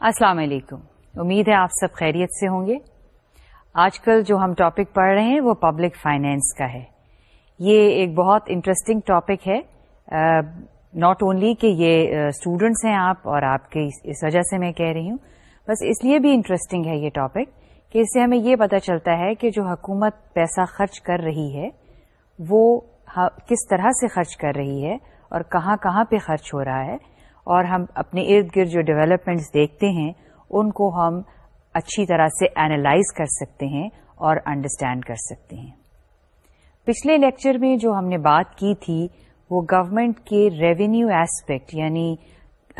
السلام علیکم۔ امید ہے آپ سب خیریت سے ہوں گے۔ آج کل جو ہم ٹاپک پڑھ رہے ہیں وہ پبلک فائنینس کا ہے۔ یہ ایک بہت انٹرسٹنگ ٹاپک ہے۔ ناٹ اونلی کہ یہ اسٹوڈینٹس ہیں آپ اور آپ کی اس وجہ سے میں کہہ رہی ہوں۔ بس اس لیے بھی انٹرسٹنگ ہے یہ ٹاپک کہ اس سے ہمیں یہ پتا چلتا ہے کہ جو حکومت پیسہ خرچ کر رہی ہے، وہ کس طرح سے خرچ کر رہی ہے اور کہاں کہاں پہ خرچ ہو رہا ہے۔ اور ہم اپنے ارد گرد جو ڈیولپمنٹس دیکھتے ہیں، ان کو ہم اچھی طرح سے اینالائز کر سکتے ہیں اور انڈرسٹینڈ کر سکتے ہیں۔ پچھلے لیکچر میں جو ہم نے بات کی تھی، وہ گورنمنٹ کے ریونیو ایسپیکٹ یعنی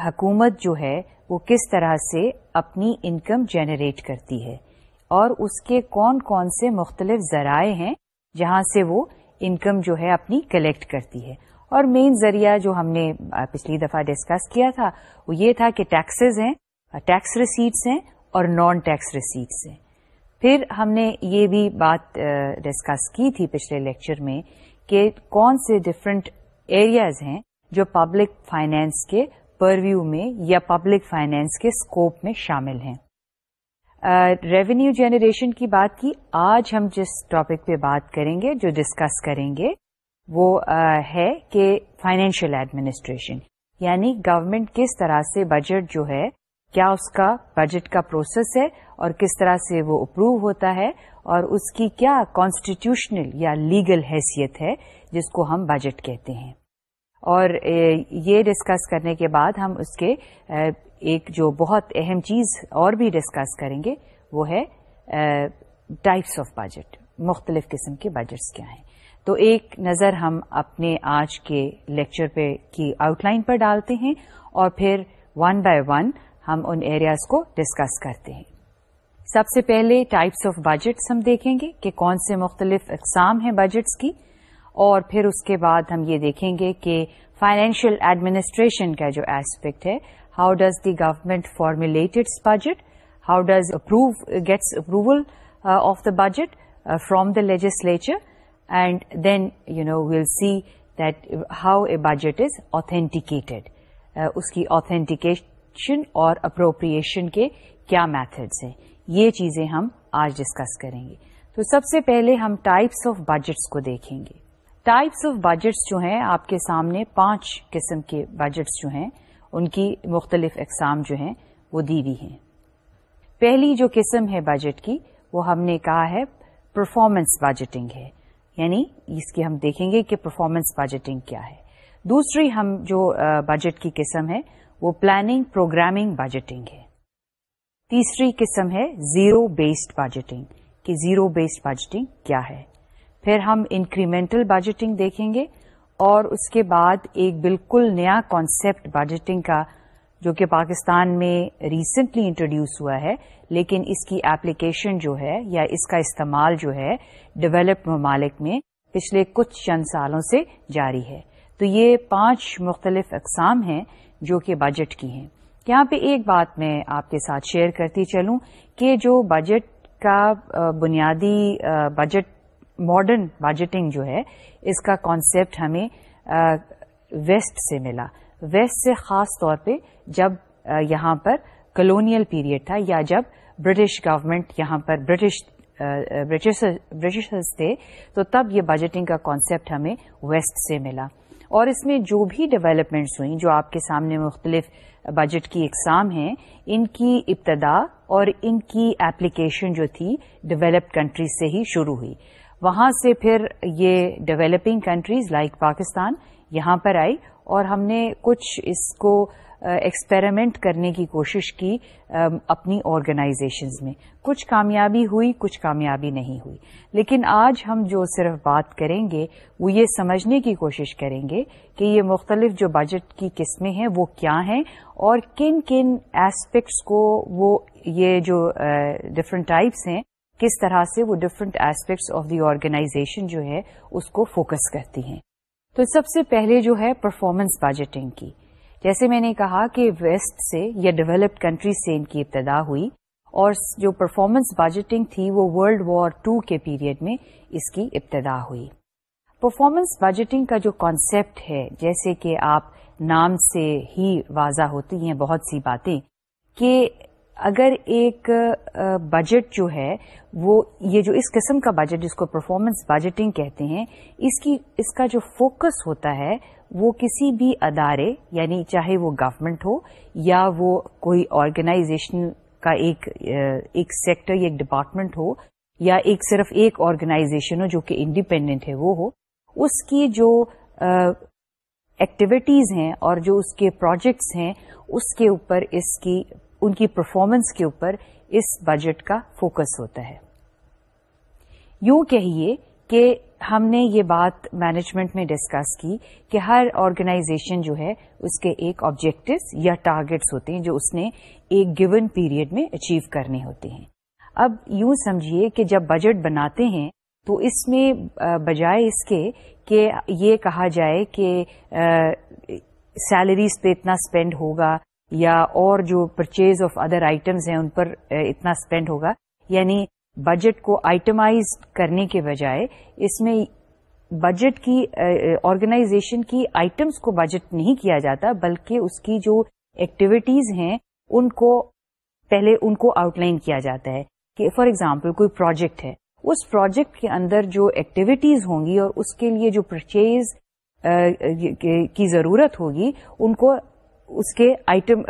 حکومت جو ہے، وہ کس طرح سے اپنی انکم جنریٹ کرتی ہے اور اس کے کون کون سے مختلف ذرائع ہیں جہاں سے وہ انکم جو ہے اپنی کلیکٹ کرتی ہے۔ اور مین ذریعہ جو ہم نے پچھلی دفعہ ڈسکس کیا تھا، وہ یہ تھا کہ ٹیکسز ہیں ٹیکس ریسیٹس ہیں اور نان ٹیکس ریسیٹس ہیں۔ پھر ہم نے یہ بھی بات ڈسکس کی تھی پچھلے لیکچر میں کہ کون سے ڈفرنٹ ایریاز ہیں جو پبلک فائنینس کے پرویو میں یا پبلک فائنینس کے اسکوپ میں شامل ہیں۔ ریونیو جنریشن کی بات کی، آج ہم جس ٹاپک پہ بات کریں گے، جو ڈسکس کریں گے وہ ہے کہ فائنینشیل ایڈمنسٹریشن یعنی گورنمنٹ کس طرح سے بجٹ جو ہے، کیا اس کا بجٹ کا پروسیس ہے اور کس طرح سے وہ اپروو ہوتا ہے اور اس کی کیا کانسٹیٹیوشنل یا لیگل حیثیت ہے جس کو ہم بجٹ کہتے ہیں۔ اور یہ ڈسکس کرنے کے بعد ہم اس کے ایک جو بہت اہم چیز اور بھی ڈسکس کریں گے، وہ ہے ٹائپس آف بجٹ مختلف قسم کے بجٹس کیا ہیں۔ تو ایک نظر ہم اپنے آج کے لیکچر پہ کی آؤٹ لائن پر ڈالتے ہیں اور پھر ون بائی ون ہم ان ایریاز کو ڈسکس کرتے ہیں۔ سب سے پہلے ٹائپس آف بجٹس ہم دیکھیں گے کہ کون سے مختلف اقسام ہیں بجٹس کی اور پھر اس کے بعد ہم یہ دیکھیں گے کہ فائنینشیل ایڈمنسٹریشن کا جو ایسپیکٹ ہے how does the government formulate its budget how does approve gets approval of the budget from the legislature and then you know well see that how a budget is authenticated اس کی authenticate اور appropriation کے کیا methods ہیں یہ چیزیں ہم آج discuss کریں گے تو سب سے پہلے ہم ٹائپس آف بجٹس کو دیکھیں گے ٹائپس آف بجٹس جو ہیں آپ کے سامنے پانچ قسم کے بجٹس جو ہیں ان کی مختلف اقسام جو ہیں وہ دی ہوئی ہیں پہلی جو قسم ہے بجٹ کی وہ ہم نے کہا ہے پرفارمنس بجٹنگ ہے یعنی اس کی ہم دیکھیں گے کہ پرفارمنس بجٹنگ کیا ہے۔ دوسری ہم جو بجٹ کی قسم ہے، وہ پلاننگ پروگرامنگ بجٹنگ ہے۔ تیسری قسم ہے زیرو بیسڈ بجٹنگ کہ زیرو بیسڈ بجٹنگ کیا ہے۔ پھر ہم انکریمنٹل بجٹنگ دیکھیں گے اور اس کے بعد ایک بالکل نیا کانسیپٹ بجٹنگ کا جو کہ پاکستان میں ریسنٹلی انٹروڈیوس ہوا ہے، لیکن اس کی ایپلیکیشن جو ہے یا اس کا استعمال جو ہے ڈیولپڈ ممالک میں پچھلے کچھ چند سالوں سے جاری ہے۔ تو یہ پانچ مختلف اقسام ہیں جو کہ بجٹ کی ہیں۔ یہاں پہ ایک بات میں آپ کے ساتھ شیئر کرتی چلوں کہ جو بجٹ کا بنیادی بجٹ ماڈرن بجٹنگ جو ہے، اس کا کانسیپٹ ہمیں ویسٹ سے ملا۔ ویسٹ سے خاص طور پہ جب یہاں پر کلونیل پیریڈ تھا یا جب برٹش گورمنٹ یہاں پر برٹش برٹشرز تھے، تو تب یہ بجٹنگ کا کانسیپٹ ہمیں ویسٹ سے ملا۔ اور اس میں جو بھی ڈیولپمنٹس ہوئیں، جو آپ کے سامنے مختلف بجٹ کی اقسام ہیں، ان کی ابتدا اور ان کی ایپلیکیشن جو تھی ڈیولپڈ کنٹریز سے ہی شروع ہوئی۔ وہاں سے پھر یہ ڈیولپنگ کنٹریز لائک پاکستان یہاں پر آئی اور ہم نے کچھ اس کو ایکسپیریمنٹ کرنے کی کوشش کی اپنی آرگنائزیشنز میں۔ کچھ کامیابی ہوئی، کچھ کامیابی نہیں ہوئی۔ لیکن آج ہم جو صرف بات کریں گے، وہ یہ سمجھنے کی کوشش کریں گے کہ یہ مختلف جو بجٹ کی قسمیں ہیں، وہ کیا ہیں اور کن کن ایسپیکٹس کو وہ یہ جو ڈفرنٹ ٹائپس ہیں، کس طرح سے وہ different aspects of the organisation جو ہے، اس کو فوکس کرتی ہیں۔ تو سب سے پہلے جو ہے پرفارمنس بجٹنگ کی۔ جیسے میں نے کہا کہ ویسٹ سے یا ڈیولپڈ کنٹریز سے ان کی ابتدا ہوئی اور جو پرفارمنس بجٹنگ تھی وہ ورلڈ وار ٹو کے پیریڈ میں اس کی ابتدا ہوئی۔ پرفارمنس بجٹنگ کا جو کانسیپٹ ہے، جیسے کہ آپ نام سے ہی واضح ہوتی ہیں بہت سی باتیں، کہ اگر ایک بجٹ جو ہے، وہ یہ جو اس قسم کا بجٹ جس کو پرفارمنس بجٹنگ کہتے ہیں، اس کی، اس کا جو فوکس ہوتا ہے وہ کسی بھی ادارے یعنی چاہے وہ گورمنٹ ہو یا وہ کوئی آرگنائزیشن کا ایک ایک سیکٹر یا ایک ڈپارٹمنٹ ہو یا ایک صرف ایک آرگنائزیشن ہو جو کہ انڈیپینڈنٹ ہے، وہ ہو، اس کی جو ایکٹیویٹیز ہیں اور جو اس کے پروجیکٹس ہیں، اس کے اوپر اس کی، ان کی پرفارمنس کے اوپر اس بجٹ کا فوکس ہوتا ہے۔ یوں کہیے کہ ہم نے یہ بات مینجمنٹ میں ڈسکس کی کہ ہر آرگنائزیشن جو ہے، اس کے ایک آبجیکٹوز یا ٹارگیٹس ہوتے ہیں جو اس نے ایک گیون پیریڈ میں اچیو کرنے ہوتے ہیں۔ اب یوں سمجھیے کہ جب بجٹ بناتے ہیں، تو اس میں بجائے اس کے کہ یہ کہا جائے کہ سیلریز پہ اتنا اسپینڈ ہوگا یا اور جو پرچیز آف ادر آئٹمز ہیں، ان پر اتنا اسپینڈ ہوگا۔ یعنی بجٹ کو آئٹمائز کرنے کے بجائے اس میں بجٹ کی آرگنائزیشن کی آئٹمس کو بجٹ نہیں کیا جاتا، بلکہ اس کی جو ایکٹیویٹیز ہیں، ان کو پہلے ان کو آؤٹ لائن کیا جاتا ہے کہ فار ایگزامپل کوئی پروجیکٹ ہے، اس پروجیکٹ کے اندر جو ایکٹیویٹیز ہوں گی اور اس کے لیے جو پرچیز کی ضرورت ہوگی، ان کو اس کے آئٹم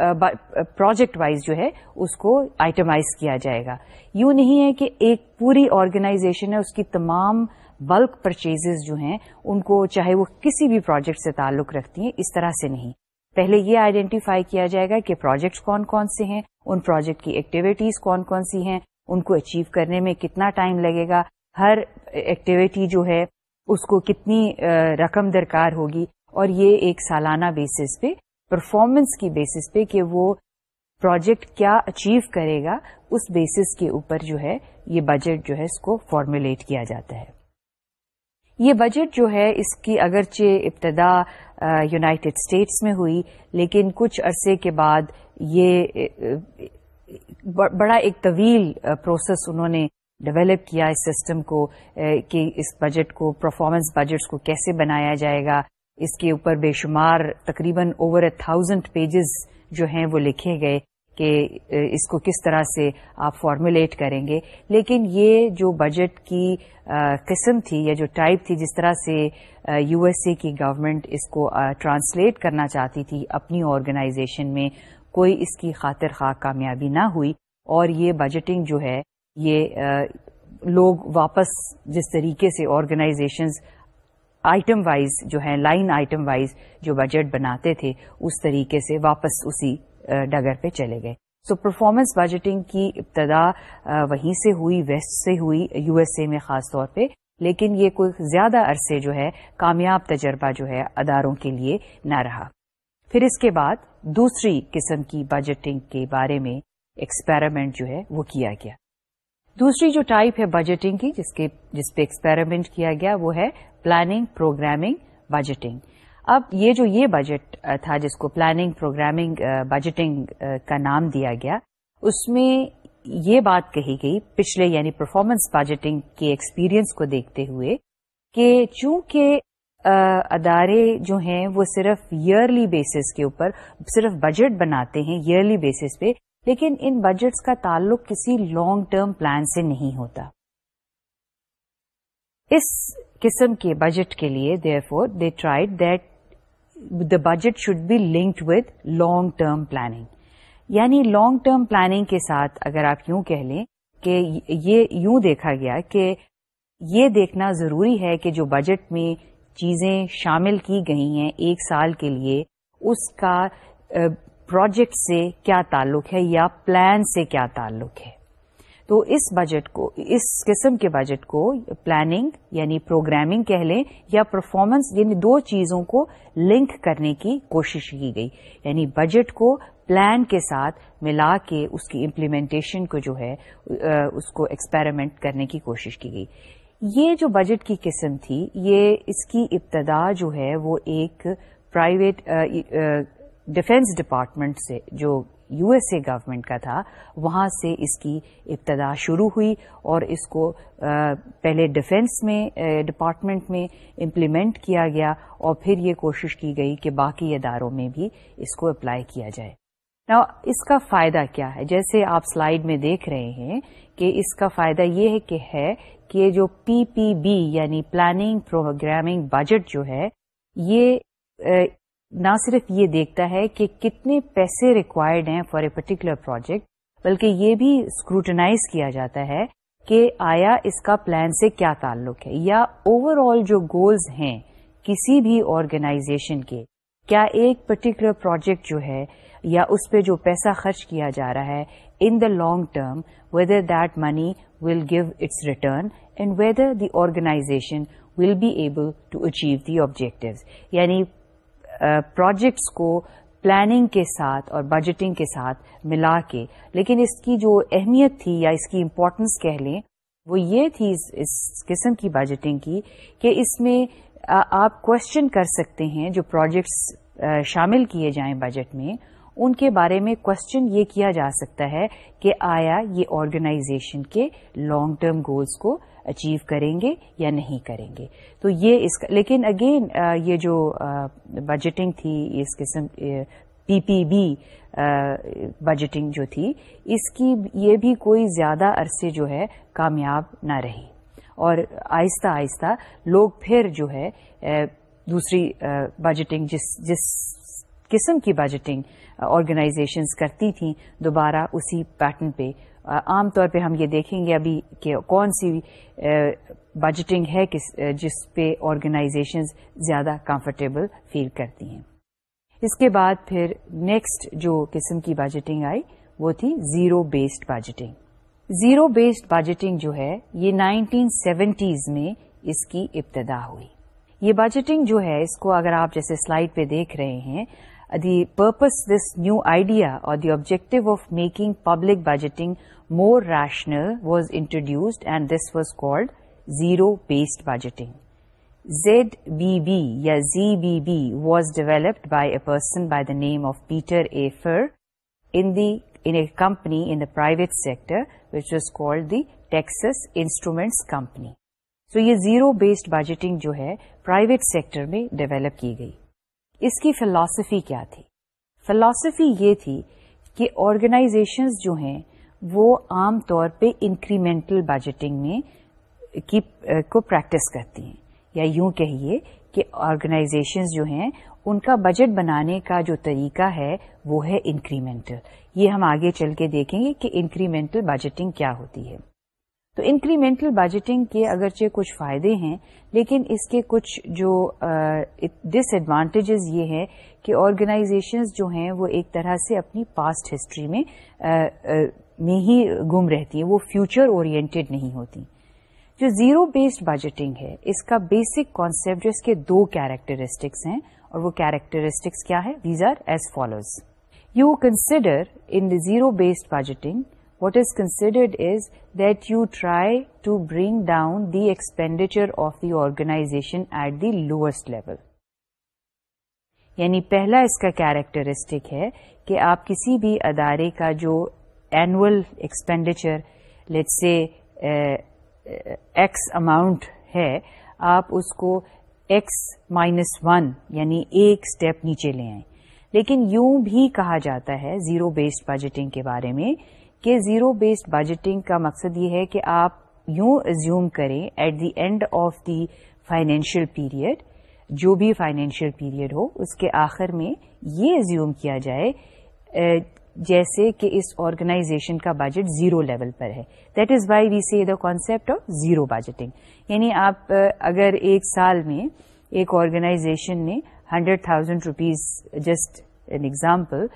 پروجیکٹ وائز جو ہے، اس کو آئٹمائز کیا جائے گا۔ یوں نہیں ہے کہ ایک پوری آرگنائزیشن ہے، اس کی تمام بلک پرچیزز جو ہیں، ان کو چاہے وہ کسی بھی پروجیکٹ سے تعلق رکھتی ہیں، اس طرح سے نہیں۔ پہلے یہ آئیڈینٹیفائی کیا جائے گا کہ پروجیکٹس کون کون سے ہیں، ان پروجیکٹ کی ایکٹیویٹیز کون کون سی ہیں، ان کو اچیو کرنے میں کتنا ٹائم لگے گا۔ ہر ایکٹیویٹی جو ہے، اس کو کتنی رقم درکار ہوگی۔ اور یہ ایک سالانہ بیسس پہ پرفارمنس کی بیسس پہ کہ وہ پروجیکٹ کیا اچیو کرے گا، اس بیسس کے اوپر جو ہے، یہ بجٹ جو ہے، اس کو فارمولیٹ کیا جاتا ہے۔ یہ بجٹ جو ہے، اس کی اگرچہ ابتدا یونائٹڈ اسٹیٹس میں ہوئی، لیکن کچھ عرصے کے بعد یہ بڑا ایک طویل پروسیس انہوں نے ڈیولپ کیا اس سسٹم کو کہ اس بجٹ کو پرفارمنس بجٹس کو کیسے بنایا جائے گا۔ اس کے اوپر بے شمار تقریباً اوور اے تھاؤزینڈ پیجز جو ہیں وہ لکھے گئے کہ اس کو کس طرح سے آپ فارمولیٹ کریں گے۔ لیکن یہ جو بجٹ کی قسم تھی یا جو ٹائپ تھی، جس طرح سے یو ایس اے کی گورنمنٹ اس کو ٹرانسلیٹ کرنا چاہتی تھی اپنی آرگنائزیشن میں، کوئی اس کی خاطر خواہ کامیابی نہ ہوئی۔ اور یہ بجٹنگ جو ہے، یہ لوگ واپس جس طریقے سے آرگنائزیشنز آئٹم وائز جو ہے لائن آئٹم وائز جو بجٹ بناتے تھے، اس طریقے سے واپس اسی ڈگر پہ چلے گئے۔ سو پرفارمنس بجٹنگ کی ابتدا وہیں سے ہوئی ویسٹ سے ہوئی یو ایس اے میں خاص طور پہ۔ لیکن یہ کوئی زیادہ عرصے جو ہے، کامیاب تجربہ جو ہے، اداروں کے لیے نہ رہا۔ پھر اس کے بعد دوسری قسم کی بجٹنگ کے بارے میں ایکسپیریمنٹ جو ہے، وہ کیا گیا۔ دوسری جو ٹائپ ہے بجٹنگ کی، جس کے، جس پہ ایکسپیریمنٹ کیا گیا، وہ ہے پلاننگ پروگرامنگ بجٹنگ اب یہ جو یہ بجٹ تھا، جس کو پلاننگ پروگرامنگ بجٹنگ کا نام دیا گیا، اس میں یہ بات کہی گئی، پچھلے یعنی پرفارمنس بجٹنگ کے ایکسپیرئنس کو دیکھتے ہوئے کہ چونکہ ادارے جو ہیں، وہ صرف ایئرلی بیسس کے اوپر، صرف بجٹ بناتے ہیں ایئرلی بیسس پہ لیکن ان بجٹس کا تعلق کسی لانگ ٹرم پلان سے نہیں ہوتا۔ اس قسم کے بجٹ کے لیے therefore they tried that the budget should be linked with long term planning یعنی لانگ ٹرم پلاننگ کے ساتھ اگر آپ یوں کہہ لیں کہ یہ یوں دیکھا گیا کہ یہ دیکھنا ضروری ہے کہ جو بجٹ میں چیزیں شامل کی گئی ہیں ایک سال کے لیے، اس کا پروجیکٹ سے کیا تعلق ہے یا پلان سے کیا تعلق ہے؟ تو اس بجٹ کو، اس قسم کے بجٹ کو پلاننگ یعنی پروگرامنگ کہہ لیں یا پرفارمنس یعنی دو چیزوں کو لنک کرنے کی کوشش کی گئی۔ یعنی بجٹ کو پلان کے ساتھ ملا کے اس کی امپلیمنٹیشن کو جو ہے اس کو ایکسپیریمنٹ کرنے کی کوشش کی گئی۔ یہ جو بجٹ کی قسم تھی، یہ اس کی ابتدا جو ہے، وہ ایک پرائیویٹ ڈیفینس ڈپارٹمنٹ سے جو یو ایس اے گورنمنٹ کا تھا، وہاں سے اس کی ابتدا شروع ہوئی اور اس کو پہلے ڈیفینس میں ڈپارٹمنٹ میں امپلیمنٹ کیا گیا اور پھر یہ کوشش کی گئی کہ باقی اداروں میں بھی اس کو اپلائی کیا جائے۔ نا اس کا فائدہ کیا ہے؟ جیسے آپ سلائیڈ میں دیکھ رہے ہیں کہ اس کا فائدہ یہ ہے کہ ہے کہ جو پی پی بی یعنی پلاننگ پروگرامنگ بجٹ جو ہے، یہ نہ صرف یہ دیکھتا ہے کہ کتنے پیسے ریکوائرڈ ہیں فار اے پرٹیکولر پروجیکٹ بلکہ یہ بھی اسکروٹنائز کیا جاتا ہے کہ آیا اس کا پلان سے کیا تعلق ہے یا اوور آل جو گولز ہیں کسی بھی آرگنائزیشن کے، کیا ایک پرٹیکولر پروجیکٹ جو ہے یا اس پہ جو پیسہ خرچ کیا جا رہا ہے in the long term whether that money will give its return and whether the organisation will be able to achieve the objective یعنی پروجیکٹس کو پلاننگ کے ساتھ اور بجٹنگ کے ساتھ ملا کے، لیکن اس کی جو اہمیت تھی یا اس کی امپورٹنس کہہ لیں، وہ یہ تھی اس قسم کی بجٹنگ کی کہ اس میں آپ کوشچن کر سکتے ہیں جو پروجیکٹس شامل کیے جائیں بجٹ میں، ان کے بارے میں کوشچن یہ کیا جا سکتا ہے کہ آیا یہ آرگنائزیشن کے لانگ ٹرم گولز کو اچیو کریں گے یا نہیں کریں گے تو یہ اس کا لیکن اگین یہ جو بجٹنگ تھی اس قسم پی پی بی بجٹنگ جو تھی اس کی یہ بھی کوئی زیادہ عرصے جو ہے کامیاب نہ رہی اور آہستہ آہستہ لوگ پھر جو ہے دوسری بجٹنگ جس جس قسم کی بجٹنگ آرگنائزیشنز کرتی تھیں دوبارہ اسی پیٹرن پہ عام طور پہ ہم یہ دیکھیں گے ابھی کہ کون سی بجٹنگ ہے جس پہ آرگنائزیشنز زیادہ کمفرٹیبل فیل کرتی ہیں۔ اس کے بعد پھر نیکسٹ جو قسم کی بجٹنگ آئی، وہ تھی zero based budgeting zero based budgeting جو ہے، یہ نائنٹین سیونٹیز میں اس کی ابتدا ہوئی۔ یہ بجٹنگ جو ہے، اس کو اگر آپ جیسے سلائڈ پہ دیکھ رہے ہیں the purpose this new idea اور the objective of making public budgeting more rational was introduced and this was called zero based budgeting Z B B یا Z B B was developed by a person by the name of Peter A Pyhrr in the in a company in the private sector which was called the Texas Instruments یہ zero based budgeting جو ہے private sector میں develop کی گئی اس کی philosophy کیا تھی فلاسفی یہ تھی کہ آرگنائزیشنز جو ہیں وہ عام طور پہ انکریمنٹل بجٹنگ میں کی کو پریکٹس کرتی ہیں۔ یا یوں کہیے کہ آرگنائزیشنز جو ہیں، ان کا بجٹ بنانے کا جو طریقہ ہے، وہ ہے انکریمنٹل یہ ہم آگے چل کے دیکھیں گے کہ انکریمنٹل بجٹنگ کیا ہوتی ہے۔ تو انکریمنٹل بجٹنگ کے اگرچہ کچھ فائدے ہیں، لیکن اس کے کچھ جو ڈس ایڈوانٹیجز یہ ہے کہ آرگنائزیشنز جو ہیں، وہ ایک طرح سے اپنی پاسٹ ہسٹری میں میں ہی گم رہتی ہیں، وہ فیوچر اورینٹیڈ نہیں ہوتی۔ جو زیرو بیسڈ بجٹنگ ہے، اس کا بیسک کانسپٹ اس کے دو کیریکٹرسٹکس ہیں۔ اور وہ کیریکٹرسٹکس کیا ہے؟ These are as follows you consider in zero based budgeting what is considered is that you try to bring down the expenditure of the organisation at the lowest level یعنی پہلا اس کا characteristic ہے کہ آپ کسی بھی ادارے کا جو annual expenditure let's say X amount ہے آپ اس کو ایکس مائنس ون یعنی ایک اسٹیپ نیچے لے آئیں لیکن یوں بھی کہا جاتا ہے زیرو بیسڈ بجٹنگ کے بارے میں کہ زیرو بیسڈ بجٹنگ کا مقصد یہ ہے کہ آپ یوں ازیوم کریں at the end of the financial period جو بھی فائنینشیل پیریڈ ہو اس کے آخر میں یہ ازیوم کیا جائے جیسے کہ اس آرگنائزیشن کا بجٹ زیرو لیول پر ہے. That is why we see the concept of zero budgeting یعنی آپ اگر ایک سال میں ایک آرگنائزیشن نے hundred thousand rupees just an example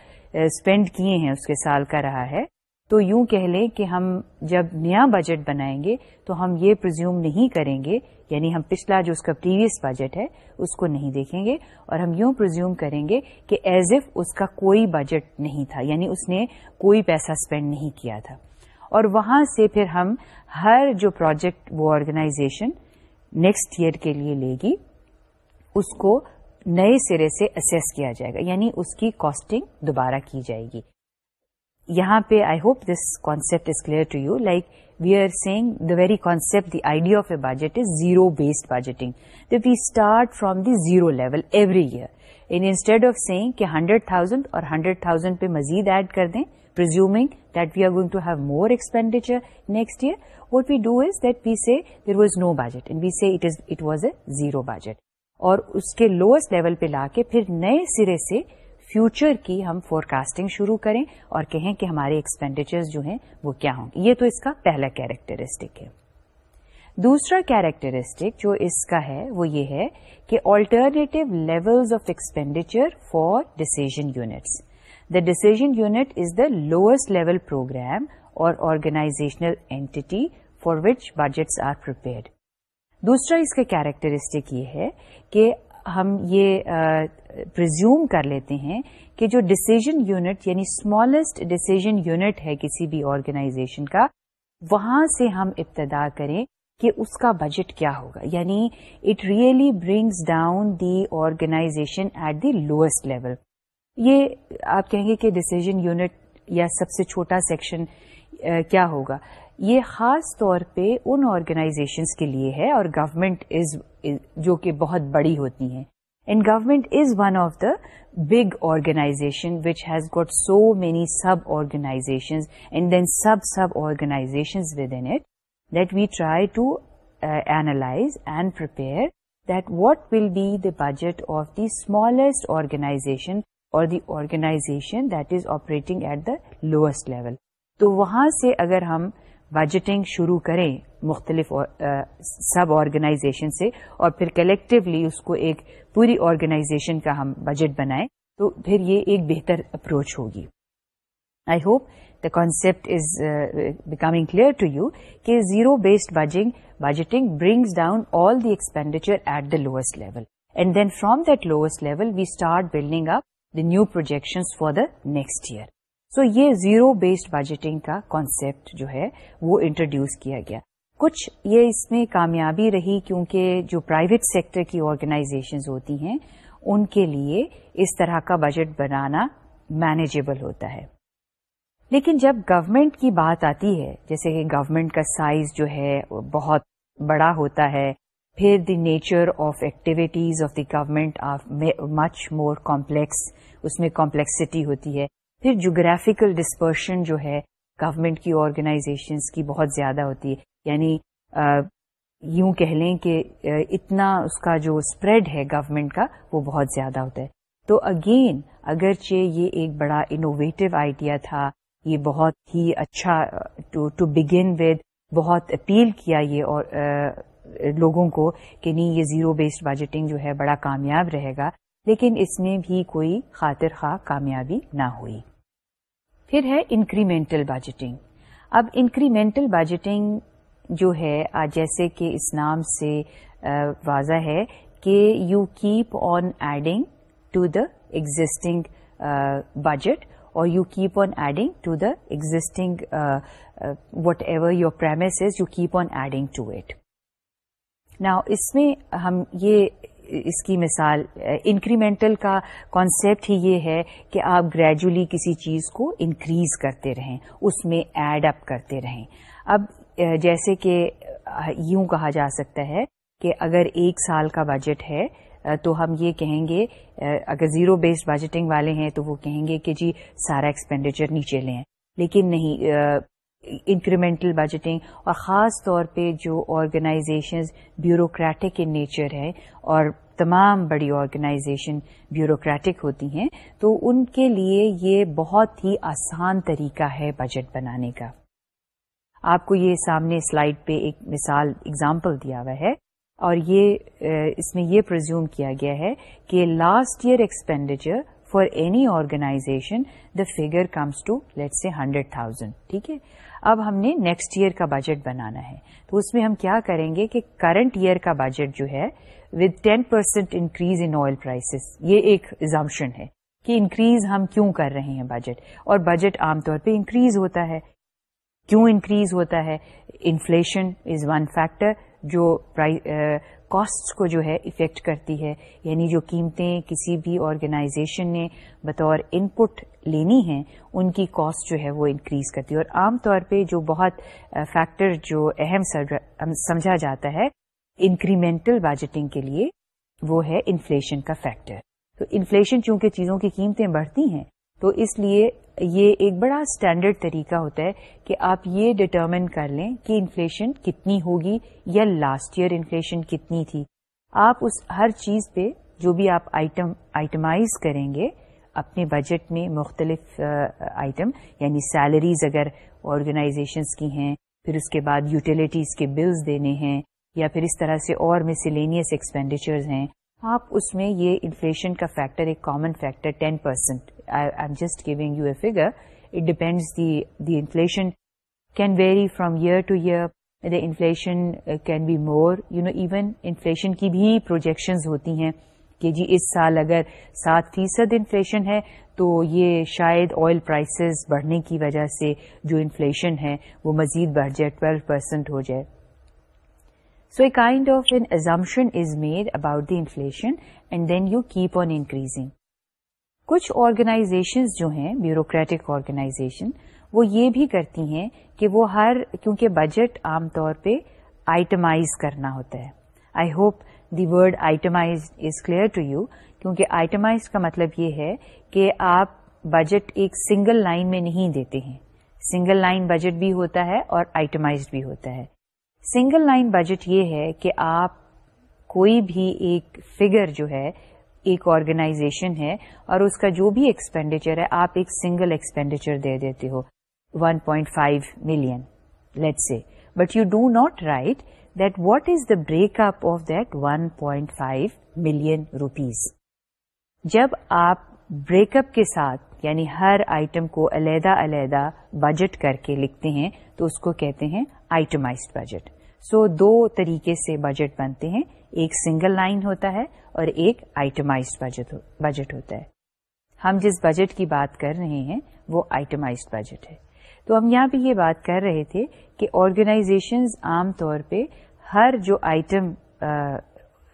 spend کیے ہیں اس کے سال کا رہا ہے تو یوں کہہ لیں کہ ہم جب نیا بجٹ بنائیں گے تو ہم یہ پرزیوم نہیں کریں گے یعنی ہم پچھلا جو اس کا پریویس بجٹ ہے، اس کو نہیں دیکھیں گے، اور ہم یوں پرزیوم کریں گے کہ ایز اف اس کا کوئی بجٹ نہیں تھا یعنی اس نے کوئی پیسہ اسپینڈ نہیں کیا تھا۔ اور وہاں سے پھر ہم ہر جو پروجیکٹ وہ آرگنائزیشن نیکسٹ ایئر کے لیے لے گی، اس کو نئے سرے سے اسیس کیا جائے گا یعنی اس کی کاسٹنگ دوبارہ کی جائے گی۔ یہاں پہ I hope this concept is clear to you like we are seeing the very concept the idea of a budget is zero based budgeting we start from the zero level every year in instead of seeing کہ hundred thousand اور hundred thousand پہ مزید add کر دیں presuming that we are going to have more expenditure next year, what we do is that we say there was no budget and we say it, is, it was a اور اس کے lowest level پہ لا کے پھر نئے سرے سے future کی ہم فورکاسٹنگ شروع کریں اور کہیں کہ ہمارے ایکسپینڈیچر جو ہیں وہ کیا ہوں۔ گے یہ تو اس کا پہلا کیریکٹرسٹک ہے۔ دوسرا کیریکٹرسٹک جو اس کا ہے وہ یہ ہے کہ alternative levels of expenditure for decision units the decision unit is the lowest level program اور organisational entity for which budgets are prepared دوسرا اس کا کیریکٹرسٹک یہ ہے کہ ہم یہ پرزیوم کر لیتے ہیں کہ جو ڈسیزن یونٹ یعنی اسمالسٹ ڈسیزن یونٹ ہے کسی بھی آرگنائزیشن کا، وہاں سے ہم ابتدا کریں کہ اس کا بجٹ کیا ہوگا. یعنی it really brings down the organisation at the lowest level یہ آپ کہیں گے کہ ڈسیزن یونٹ یا سب سے چھوٹا سیکشن کیا ہوگا؟ یہ خاص طور پہ ان آرگنائزیشنس کے لیے ہے اور گورمنٹ از جو کہ بہت بڑی ہوتی ہیں. And government is one of the big organisation which has got so many sub organisation and then sub sub organisation within it that we try to analyse and prepare that what will be the budget of the smallest organisation اور the organisation that is operating at the lowest level تو وہاں سے اگر ہم budgeting شروع کریں مختلف سب organization سے اور پھر کلیکٹولی اس کو ایک پوری آرگنائزیشن کا ہم بجٹ بنائیں تو پھر یہ ایک بہتر اپروچ ہوگی۔ I hope the concept is becoming clear to you کہ zero based budging budgeting brings down all the expenditure at the lowest level and then from that lowest level we start building up the new projection for the next year so یہ zero based budgeting کا concept جو ہے وہ introduce کیا گیا۔ کچھ یہ اس میں کامیابی رہی کیونکہ جو پرائیویٹ سیکٹر کی آرگنائزیشنز ہوتی ہیں، ان کے لیے اس طرح کا بجٹ بنانا مینیجیبل ہوتا ہے۔ لیکن جب گورنمنٹ کی بات آتی ہے، جیسے کہ گورنمنٹ کا سائز جو ہے بہت بڑا ہوتا ہے، پھر the nature of activities of the government of much more complex اس میں کمپلیکسٹی ہوتی ہے۔ پھر جغرافیکل ڈسپرشن جو ہے گورمنٹ کی آرگنائزیشنس کی بہت زیادہ ہوتی ہے۔ یعنی یوں کہہ لیں کہ اتنا اس کا جو اسپریڈ ہے گورمنٹ کا وہ بہت زیادہ ہوتا ہے۔ تو اگین اگرچہ یہ ایک بڑا انوویٹو آئیڈیا تھا، یہ بہت ہی اچھا ٹو بگن ود بہت اپیل کیا یہ اور لوگوں کو کہ نہیں، یہ زیرو بیسڈ بجٹنگ جو ہے بڑا کامیاب رہے گا۔ لیکن اس میں بھی کوئی خاطر خواہ کامیابی نہ ہوئی۔ پھر ہے انکریمنٹل بجٹنگ اب انکریمنٹل بجٹنگ جو ہے جیسے کہ اس نام سے واضح ہے کہ you keep on adding to the existing budget اور you keep on adding to the existing whatever your premise you keep on adding to it نا اس میں ہم یہ اس کی مثال انکریمنٹل کا کانسیپٹ ہی یہ ہے کہ آپ گریجولی کسی چیز کو انکریز کرتے رہیں، اس میں ایڈ اپ کرتے رہیں۔ اب، جیسے کہ، یوں کہا جا سکتا ہے کہ اگر ایک سال کا بجٹ ہے، تو ہم یہ کہیں گے، اگر زیرو بیسڈ بجٹنگ والے ہیں تو وہ کہیں گے کہ جی سارا ایکسپینڈیچر نیچے لیں۔ لیکن نہیں انکریمنٹل بجٹنگ اور خاص طور پہ جو آرگنائزیشنز بیوروکریٹک ان نیچر ہے اور تمام بڑی آرگنائزیشن بیوروکریٹک ہوتی ہیں، تو ان کے لیے یہ بہت ہی آسان طریقہ ہے بجٹ بنانے کا۔ آپ کو یہ سامنے سلائڈ پہ ایک مثال اگزامپل دیا ہوا ہے اور یہ اس میں یہ پرزیوم کیا گیا ہے کہ last year expenditure for any organisation the figure comes to let's say hundred thousand ٹھیک ہے؟ اب ہم نے نیکسٹ ایئر کا بجٹ بنانا ہے۔ تو اس میں ہم کیا کریں گے کہ کرنٹ ایئر کا بجٹ جو ہے with ten percent increase in oil prices یہ ایک ایگزامشن ہے کہ انکریز ہم کیوں کر رہے ہیں بجٹ اور بجٹ عام طور پہ انکریز ہوتا ہے۔ کیوں انکریز ہوتا ہے؟ انفلیشن از ون فیکٹر جو کاسٹ کو جو ہے افیکٹ کرتی ہے. یعنی جو قیمتیں کسی بھی آرگنائزیشن نے بطور ان پٹ لینی ہیں، ان کی کاسٹ جو ہے وہ انکریز کرتی ہے. اور عام طور پہ جو بہت فیکٹر جو اہم سمجھا جاتا ہے انکریمنٹل بجٹنگ کے لیے، وہ ہے انفلیشن کا فیکٹر تو انفلیشن چونکہ چیزوں کی قیمتیں بڑھتی ہیں، تو اس لیے یہ ایک بڑا اسٹینڈرڈ طریقہ ہوتا ہے کہ آپ یہ ڈٹرمن کر لیں کہ انفلیشن کتنی ہوگی یا لاسٹ ایئر انفلیشن کتنی تھی۔ آپ اس ہر چیز پہ جو بھی آپ آئٹم آئٹمائز کریں گے، اپنے بجٹ میں مختلف آئٹم یعنی سیلریز اگر آرگنائزیشنس کی ہیں، پھر اس کے بعد یوٹیلیٹیز کے بلز دینے ہیں، یا پھر اس طرح سے اور مسلینئس ایکسپینڈیچرز ہیں، آپ اس میں یہ انفلیشن کا فیکٹر ایک common factor ten percent I'm just giving you a figure it depends the inflation can vary from year to year the inflation can be more you know even inflation کی بھی projections ہوتی ہیں کہ جی اس سال اگر سات فیصد انفلیشن ہے تو یہ شاید آئل پرائسز بڑھنے کی وجہ سے جو انفلیشن ہے وہ مزید بڑھ جائے ٹویلو پرسینٹ ہو جائے so a kind of an assumption is made about the inflation and then you keep on increasing کچھ آرگنائزیشنز جو ہیں بیوروکریٹک آرگنائزیشن وہ یہ بھی کرتی ہیں کہ وہ ہر، کیونکہ بجٹ عام طور پہ آئٹمائز کرنا ہوتا ہے۔ I hope the word itemise is clear to you کیونکہ آئٹمائز کا مطلب یہ ہے کہ آپ بجٹ ایک سنگل لائن میں نہیں دیتے ہیں۔ سنگل لائن بجٹ بھی ہوتا ہے اور آئٹمائزڈ بھی ہوتا ہے۔ سنگل لائن بجٹ یہ ہے کہ آپ کوئی بھی ایک فگر جو ہے ایک آرگنائزیشن ہے اور اس کا جو بھی ایکسپینڈیچر ہے، آپ ایک سنگل ایکسپینڈیچر دے دیتے ہو 1.5 point five million let's say but you do not write that what is the breakup of that 1.5 point five million rupees جب آپ بریک اپ کے ساتھ یعنی ہر آئٹم کو علیحدہ علیحدہ بجٹ کر کے لکھتے ہیں، تو اس کو کہتے ہیں آئٹمائزڈ بجٹ سو دو طریقے سے بجٹ بنتے ہیں۔ ایک سنگل لائن ہوتا ہے اور ایک آئٹمائزڈ بجٹ ہوتا ہے۔ ہم جس بجٹ کی بات کر رہے ہیں، وہ آئٹمائزڈ بجٹ ہے۔ تو ہم یہاں پہ یہ بات کر رہے تھے کہ آرگنائزیشنز عام طور پہ ہر جو آئٹم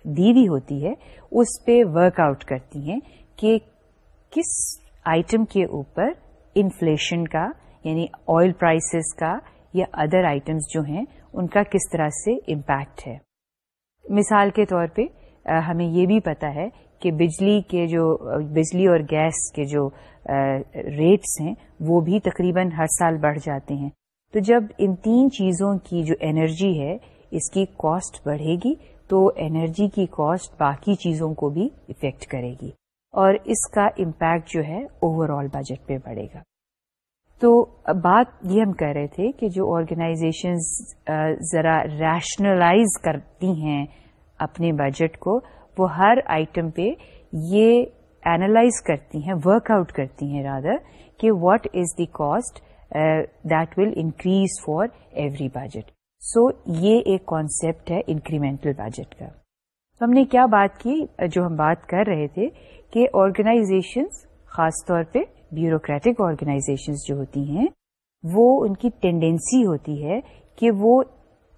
دی ہوئی ہوتی ہے، اس پہ ورک آؤٹ کرتی ہیں کہ کس آئٹم کے اوپر انفلیشن کا یعنی آئل پرائسز کا یا ادر آئٹمس جو ہیں، ان کا کس طرح سے امپیکٹ ہے۔ مثال کے طور پہ ہمیں یہ بھی پتا ہے کہ بجلی کے جو، بجلی اور گیس کے جو ریٹس ہیں، وہ بھی تقریباً ہر سال بڑھ جاتے ہیں۔ تو جب ان تین چیزوں کی جو انرجی ہے، اس کی کاسٹ بڑھے گی، تو انرجی کی کاسٹ باقی چیزوں کو بھی افیکٹ کرے گی۔ اور اس کا امپیکٹ جو ہے اوور آل بجٹ پہ بڑھے گا۔ تو بات یہ ہم کہہ رہے تھے کہ جو آرگنائزیشنز ذرا ریشنلائز کرتی ہیں اپنے بجٹ کو، وہ ہر آئٹم پہ یہ اینالائز کرتی ہیں ورک آؤٹ کرتی ہیں رادر کہ what is the cost that will increase for every budget so یہ ایک کانسیپٹ ہے انکریمنٹل بجٹ کا۔ تو ہم نے کیا بات کی، جو ہم بات کر رہے تھے کہ آرگنائزیشنز خاص طور پہ بیوروکریٹک آرگنائزیشنز جو ہوتی ہیں، وہ ان کی ٹینڈینسی ہوتی ہے کہ وہ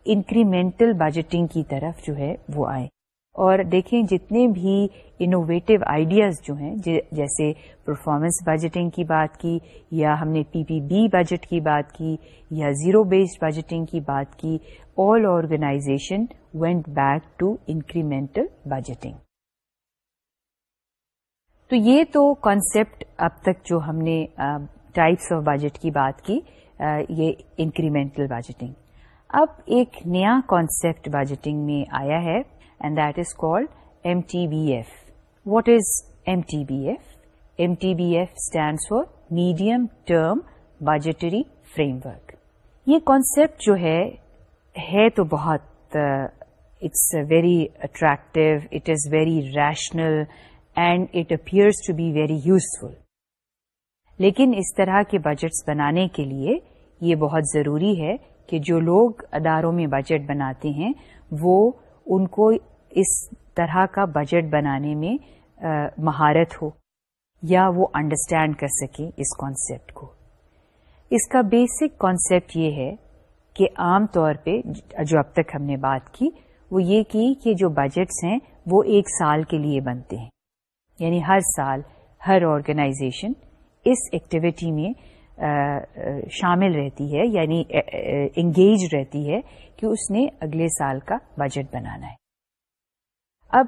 انکریمنٹل بجٹنگ کی طرف جو ہے وہ آئے اور دیکھیں جتنے بھی انوویٹو آئیڈیاز جو ہیں جی، جیسے پرفارمنس بجٹنگ کی بات کی، یا ہم نے پی پی بی بجٹ کی بات کی، یا زیرو بیسڈ بجٹنگ کی بات کی all organisation went back to incremental budgeting تو یہ تو کانسیپٹ اب تک جو ہم نے ٹائپس آف بجٹ کی بات کی یہ انکریمنٹل بجٹنگ اب ایک نیا کانسیپٹ بجٹنگ میں آیا ہے and that is called M T B F what is M T B F M T B F stands for medium term budgetary framework یہ کانسیپٹ جو ہے ہے تو بہت it's very attractive it is very rational and it appears to be very useful لیکن اس طرح کے بجٹس بنانے کے لیے یہ بہت ضروری ہے کہ جو لوگ اداروں میں بجٹ بناتے ہیں، وہ ان کو اس طرح کا بجٹ بنانے میں مہارت ہو یا وہ انڈرسٹینڈ کر سکیں اس کانسیپٹ کو۔ اس کا بیسک کانسیپٹ یہ ہے کہ عام طور پہ، جو اب تک ہم نے بات کی، وہ یہ کی کہ جو بجٹس ہیں، وہ ایک سال کے لیے بنتے ہیں۔ یعنی ہر سال ہر آرگنائزیشن اس ایکٹیویٹی میں شامل رہتی ہے یعنی انگیج رہتی ہے کہ اس نے اگلے سال کا بجٹ بنانا ہے۔ اب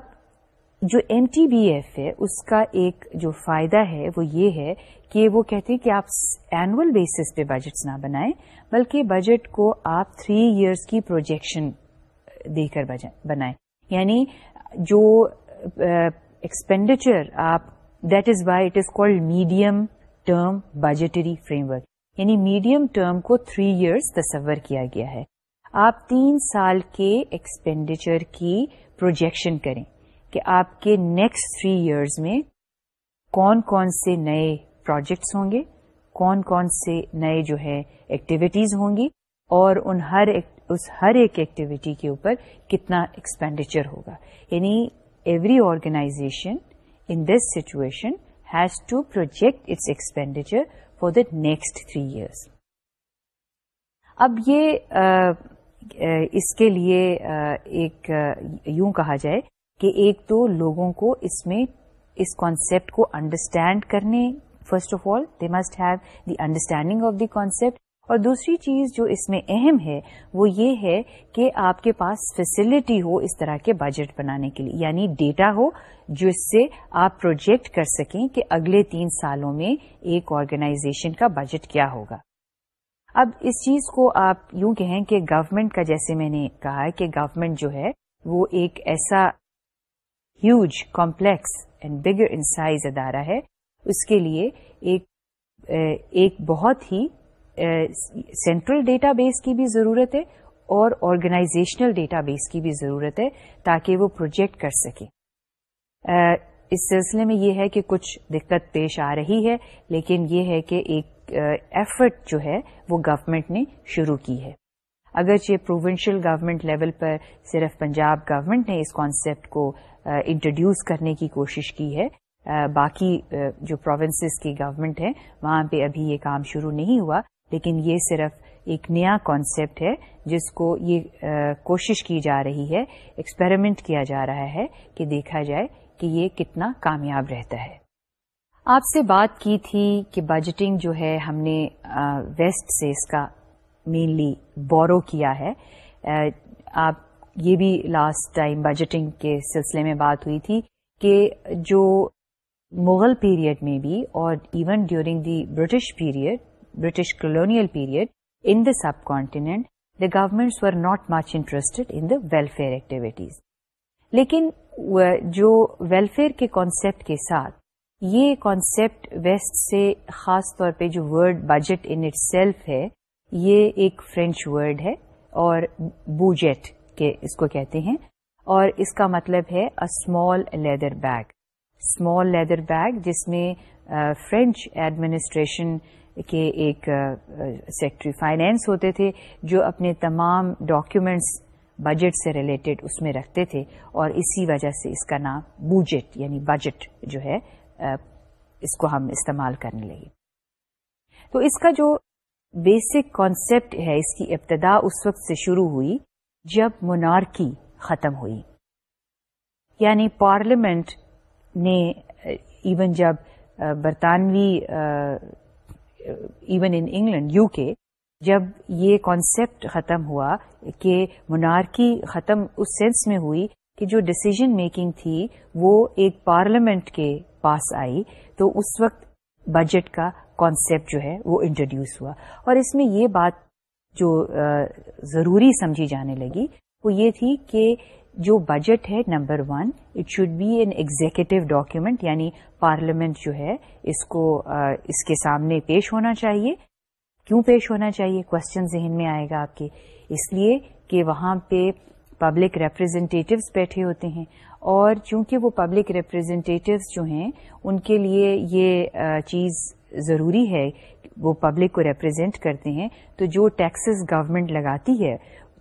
جو ایم ٹی بی ایف ہے، اس کا ایک جو فائدہ ہے، وہ یہ ہے کہ وہ کہتے ہیں کہ آپ اینول بیسس پہ بجٹس نہ بنائیں، بلکہ بجٹ کو آپ تھری ایئرس کی پروجیکشن دے کر بنائیں۔ یعنی جو ایکسپینڈیچر آپ that is why it is called medium term budgetary framework یعنی میڈیم ٹرم کو تھری ایئرس تصور کیا گیا ہے۔ آپ تین سال کے ایکسپینڈیچر کی پروجیکشن کریں کہ آپ کے نیکسٹ تھری ایئرز میں کون کون سے نئے پروجیکٹس ہوں گے، کون کون سے نئے جو ہے ایکٹیویٹیز ہوں گی اور ان ہر ایک، اس ہر ایک ایکٹیویٹی کے اوپر کتنا ایکسپینڈیچر ہوگا۔ یعنی every organization in this situation has to project its expenditure for the next three years اب یہ اس کے لیے ایک یوں کہا جائے کہ ایک تو لوگوں کو اس میں، اس کانسیپٹ کو انڈرسٹینڈ کرنے first of all they must have the understanding of the concept اور دوسری چیز جو اس میں اہم ہے وہ یہ ہے کہ آپ کے پاس فیسلٹی ہو اس طرح کے بجٹ بنانے کے لیے یعنی ڈیٹا ہو جو اس سے آپ پروجیکٹ کر سکیں کہ اگلے تین سالوں میں ایک آرگنائزیشن کا بجٹ کیا ہوگا۔ اب اس چیز کو آپ یوں کہیں کہ گورنمنٹ کا، جیسے میں نے کہا کہ گورنمنٹ جو ہے وہ ایک ایسا huge complex and bigger in size ادارہ ہے۔ اس کے لیے ایک ایک بہت ہی سینٹرل ڈیٹا بیس کی بھی ضرورت ہے اور آرگنائزیشنل ڈیٹا بیس کی بھی ضرورت ہے تاکہ وہ پروجیکٹ کر سکے۔ اس سلسلے میں یہ ہے کہ کچھ دقت پیش آ رہی ہے، لیکن یہ ہے کہ ایک ایفرٹ جو ہے وہ گورنمنٹ نے شروع کی ہے۔ اگرچہ پروونشل گورنمنٹ لیول پر صرف پنجاب گورنمنٹ نے اس کانسیپٹ کو انٹروڈیوس کرنے کی کوشش کی ہے باقی جو پروونسز کی گورنمنٹ ہے وہاں پہ ابھی یہ کام شروع نہیں ہوا۔ لیکن یہ صرف ایک نیا کانسیپٹ ہے جس کو یہ کوشش کی جا رہی ہے ایکسپیریمنٹ کیا جا رہا ہے کہ دیکھا جائے کہ یہ کتنا کامیاب رہتا ہے۔ آپ سے بات کی تھی کہ بجٹنگ جو ہے، ہم نے ویسٹ سے اس کا مینلی بورو کیا ہے۔ آپ، یہ بھی لاسٹ ٹائم بجٹنگ کے سلسلے میں بات ہوئی تھی کہ جو مغل پیریڈ میں بھی اور even during the British period British colonial period in the subcontinent, the governments were not much interested in the welfare activities. لیکن جو ویلفیئر کے کانسیپٹ کے ساتھ یہ کانسیپٹ ویسٹ سے خاص طور پہ جو word budget in itself ہے یہ ایک فرینچ ورڈ ہے اور بوجیٹ کے اس کو کہتے ہیں اور اس کا مطلب ہے small leather bag small leather bag جس میں فرینچ ایڈمنسٹریشن کے ایک سیکٹری فائنینس ہوتے تھے جو اپنے تمام ڈاکیومینٹس بجٹ سے ریلیٹڈ اس میں رکھتے تھے اور اسی وجہ سے اس کا نام بوجٹ یعنی بجٹ جو ہے اس کو ہم استعمال کرنے لگے۔ تو اس کا جو بیسک کانسیپٹ ہے، اس کی ابتدا اس وقت سے شروع ہوئی جب مونارکی ختم ہوئی۔ یعنی پارلیمنٹ نے ایون جب برطانوی even in England U K جب یہ کانسیپٹ ختم ہوا کہ منارکی ختم اس سینس میں ہوئی کہ جو ڈسیزن میکنگ تھی وہ ایک پارلیمنٹ کے پاس آئی، تو اس وقت بجٹ کا کانسیپٹ جو ہے وہ انٹروڈیوس ہوا۔ اور اس میں یہ بات جو ضروری سمجھی جانے لگی وہ یہ تھی کہ جو بجٹ ہے number one it should be an executive document یعنی پارلیمنٹ جو ہے، اس کو اس کے سامنے پیش ہونا چاہیے۔ کیوں پیش ہونا چاہیے؟ کوشچن ذہن میں آئے گا آپ کے۔ اس لیے کہ وہاں پہ پبلک ریپرزینٹیوز بیٹھے ہوتے ہیں۔ اور چونکہ وہ پبلک ریپرزینٹیوز جو ہیں، ان کے لیے یہ چیز ضروری ہے، وہ پبلک کو ریپرزینٹ کرتے ہیں۔ تو جو ٹیکسز گورنمنٹ لگاتی ہے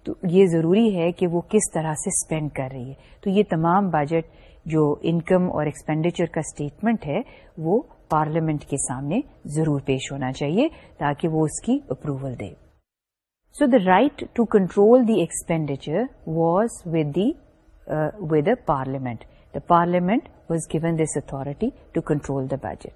تو یہ ضروری ہے کہ وہ کس طرح سے اسپینڈ کر رہی ہے تو یہ تمام بجٹ جو انکم اور ایکسپینڈیچر کا اسٹیٹمنٹ ہے، وہ پارلیمنٹ کے سامنے ضرور پیش ہونا چاہیے تاکہ وہ اس کی اپروول دے So the right to control the expenditure was uh, with the Parliament. The Parliament was given this authority to control the budget.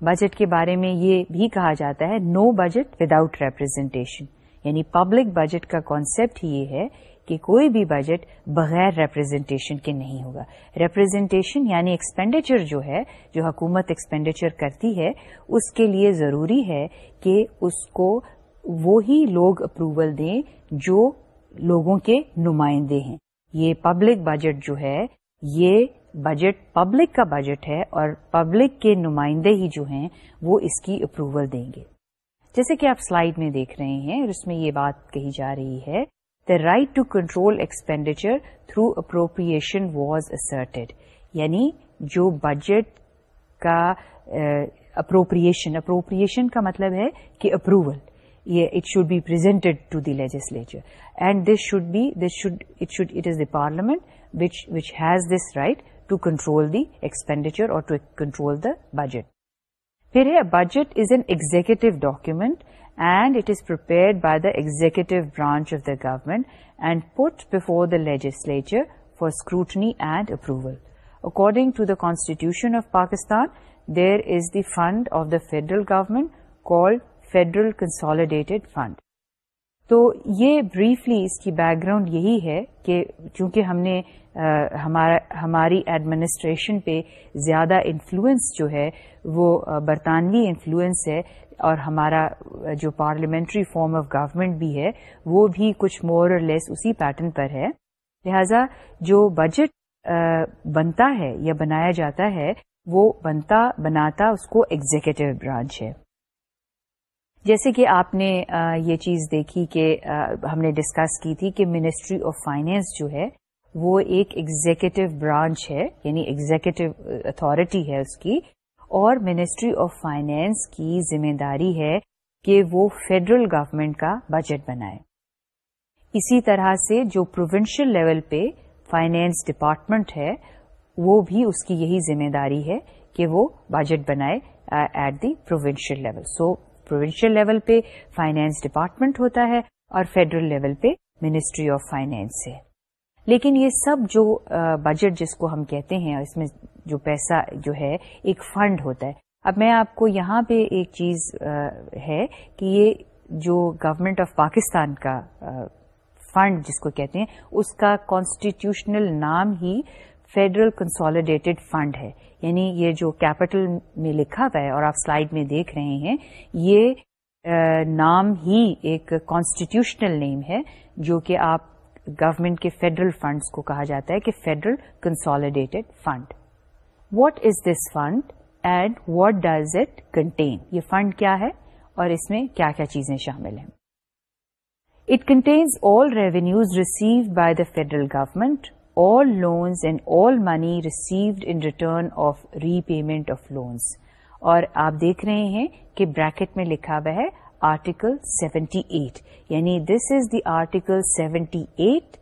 Budget کے بارے میں یہ بھی کہا جاتا ہے نو بجٹ وداؤٹ ریپرزینٹیشن یعنی پبلک بجٹ کا کانسیپٹ یہ ہے کہ کوئی بھی بجٹ بغیر ریپرزینٹیشن کے نہیں ہوگا۔ ریپرزینٹیشن یعنی ایکسپینڈیچر جو ہے، جو حکومت ایکسپینڈیچر کرتی ہے، اس کے لیے ضروری ہے کہ اس کو وہی لوگ اپروول دیں جو لوگوں کے نمائندے ہیں۔ یہ پبلک بجٹ جو ہے، یہ بجٹ پبلک کا بجٹ ہے اور پبلک کے نمائندے ہی جو ہیں، وہ اس کی اپروول دیں گے۔ جیسے کہ آپ سلائیڈ میں دیکھ رہے ہیں اور اس میں یہ بات کہی جا رہی ہے the right to control expenditure through appropriation was asserted یعنی جو بجٹ کا اپروپریشن اپروپریشن کا مطلب ہے کہ approval it should be presented to the legislature and this should be this should it should it is the parliament which has this right to control the expenditure اور to control the budget پھر ہے budget is an executive document and it is prepared by the executive branch of the government and put before the legislature for scrutiny and approval according to the constitution of Pakistan there is the fund of the federal government called federal consolidated fund تو یہ briefly اس کی background یہی ہے کہ چونکہ ہم نے ہماری ایڈمنسٹریشن پہ زیادہ انفلوئنس جو ہے وہ برطانوی انفلوئنس ہے اور ہمارا جو پارلیمنٹری فارم آف گورمنٹ بھی ہے وہ بھی کچھ مور اور لیس اسی پیٹرن پر ہے۔ لہذا جو بجٹ بنتا ہے یا بنایا جاتا ہے وہ بنتا، بناتا اس کو ایگزیکٹو برانچ ہے۔ جیسے کہ آپ نے یہ چیز دیکھی کہ ہم نے ڈسکس کی تھی کہ منسٹری آف فائنینس جو ہے، وہ ایک ایگزیکٹو برانچ ہے یعنی ایگزیکٹو اتارٹی ہے اس کی، اور منسٹری آف فائنینس کی ذمہ داری ہے کہ وہ فیڈرل گورمنٹ کا بجٹ بنائے۔ اسی طرح سے جو پروونشل لیول پہ فائنینس ڈپارٹمنٹ ہے، وہ بھی اس کی یہی ذمہ داری ہے کہ وہ بجٹ بنائے at the provincial level so provincial level پہ فائنینس ڈپارٹمنٹ ہوتا ہے اور فیڈرل لیول پہ منسٹری آف فائنینس ہے لیکن یہ سب جو بجٹ جس کو ہم کہتے ہیں اس میں جو پیسہ جو ہے ایک فنڈ ہوتا ہے اب میں آپ کو یہاں پہ ایک چیز ہے کہ یہ جو گورنمنٹ آف پاکستان کا فنڈ جس کو کہتے ہیں اس کا کانسٹیٹیوشنل نام ہی فیڈرل کنسالیڈیٹڈ فنڈ ہے۔ یعنی یہ جو کیپٹل میں لکھا ہوا ہے اور آپ سلائیڈ میں دیکھ رہے ہیں، یہ نام ہی ایک کانسٹیٹیوشنل نیم ہے، جو کہ آپ گورمنٹ کے فیڈرل فنڈس کو کہا جاتا ہے کہ federal consolidated fund what is this fund and what does it contain یہ فنڈ کیا ہے اور اس میں کیا کیا چیزیں شامل ہیں۔ It contains all revenues received by the federal government all loans and all money received in return of repayment of loans. اور آپ دیکھ رہے ہیں کہ بریکٹ میں لکھا ہوا ہے آرٹیکل سیونٹی ایٹ یعنی this is the article seventy eight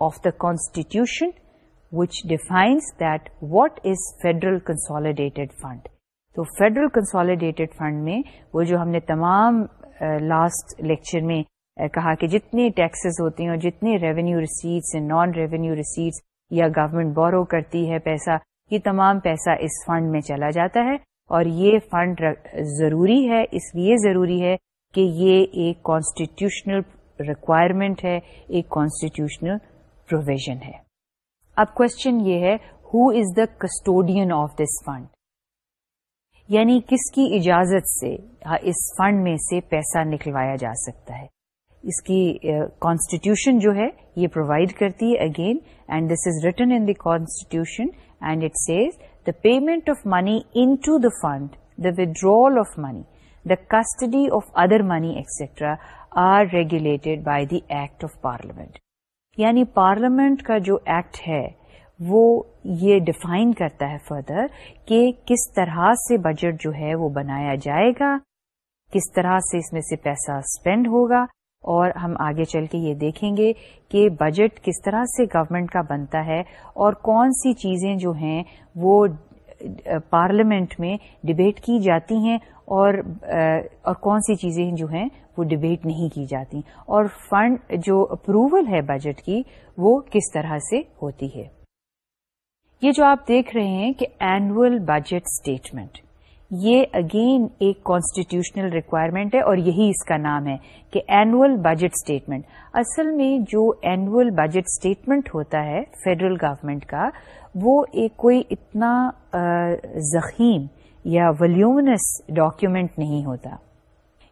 of the constitution which defines that what is federal consolidated fund تو فیڈرل کنسالیڈیٹڈ فنڈ میں وہ جو ہم نے تمام uh, لاسٹ لیکچر میں کہا کہ جتنے ٹیکسز ہوتے ہیں اور جتنے revenue receipts non revenue receipts یا گورنمنٹ بورو کرتی ہے پیسہ، یہ تمام پیسہ اس فنڈ میں چلا جاتا ہے اور یہ فنڈ ضروری ہے، اس لیے ضروری ہے کہ یہ ایک کانسٹیٹیوشنل ریکوائرمنٹ ہے، ایک کانسٹیٹیوشنل پروویژن ہے۔ اب کوشچن یہ ہے who is the custodian of this fund یعنی کس کی اجازت سے، اس فنڈ میں سے پیسہ نکلوایا جا سکتا ہے؟ اس کی کانسٹیٹیوشن جو ہے، یہ پرووائڈ کرتی ہے again and this is written in the constitution and it says the payment of money into the fund the withdrawal of money the custody of other money etcetera are regulated by the act of parliament یعنی parliament کا جو act ہے، وہ یہ define کرتا ہے further کہ کس طرح سے بجٹ جو ہے وہ بنایا جائے گا، کس طرح سے اس میں سے پیسہ اسپینڈ ہوگا اور ہم آگے چل کے یہ دیکھیں گے کہ بجٹ کس طرح سے گورنمنٹ کا بنتا ہے اور کون سی چیزیں جو ہیں وہ پارلیمنٹ میں ڈبیٹ کی جاتی ہیں اور اور کون سی چیزیں جو ہیں وہ ڈبیٹ نہیں کی جاتی اور فنڈ جو اپروول ہے بجٹ کی وہ کس طرح سے ہوتی ہے۔ یہ جو آپ دیکھ رہے ہیں کہ اینوئل بجٹ اسٹیٹمنٹ یہ اگین ایک کانسٹیٹیوشنل ریکوائرمنٹ ہے اور یہی اس کا نام ہے کہ اینوئل بجٹ اسٹیٹمنٹ اصل میں جو اینوئل بجٹ اسٹیٹمنٹ ہوتا ہے فیڈرل گورمنٹ کا، وہ ایک کوئی اتنا زخیم یا ولیومنس ڈاکیومنٹ نہیں ہوتا۔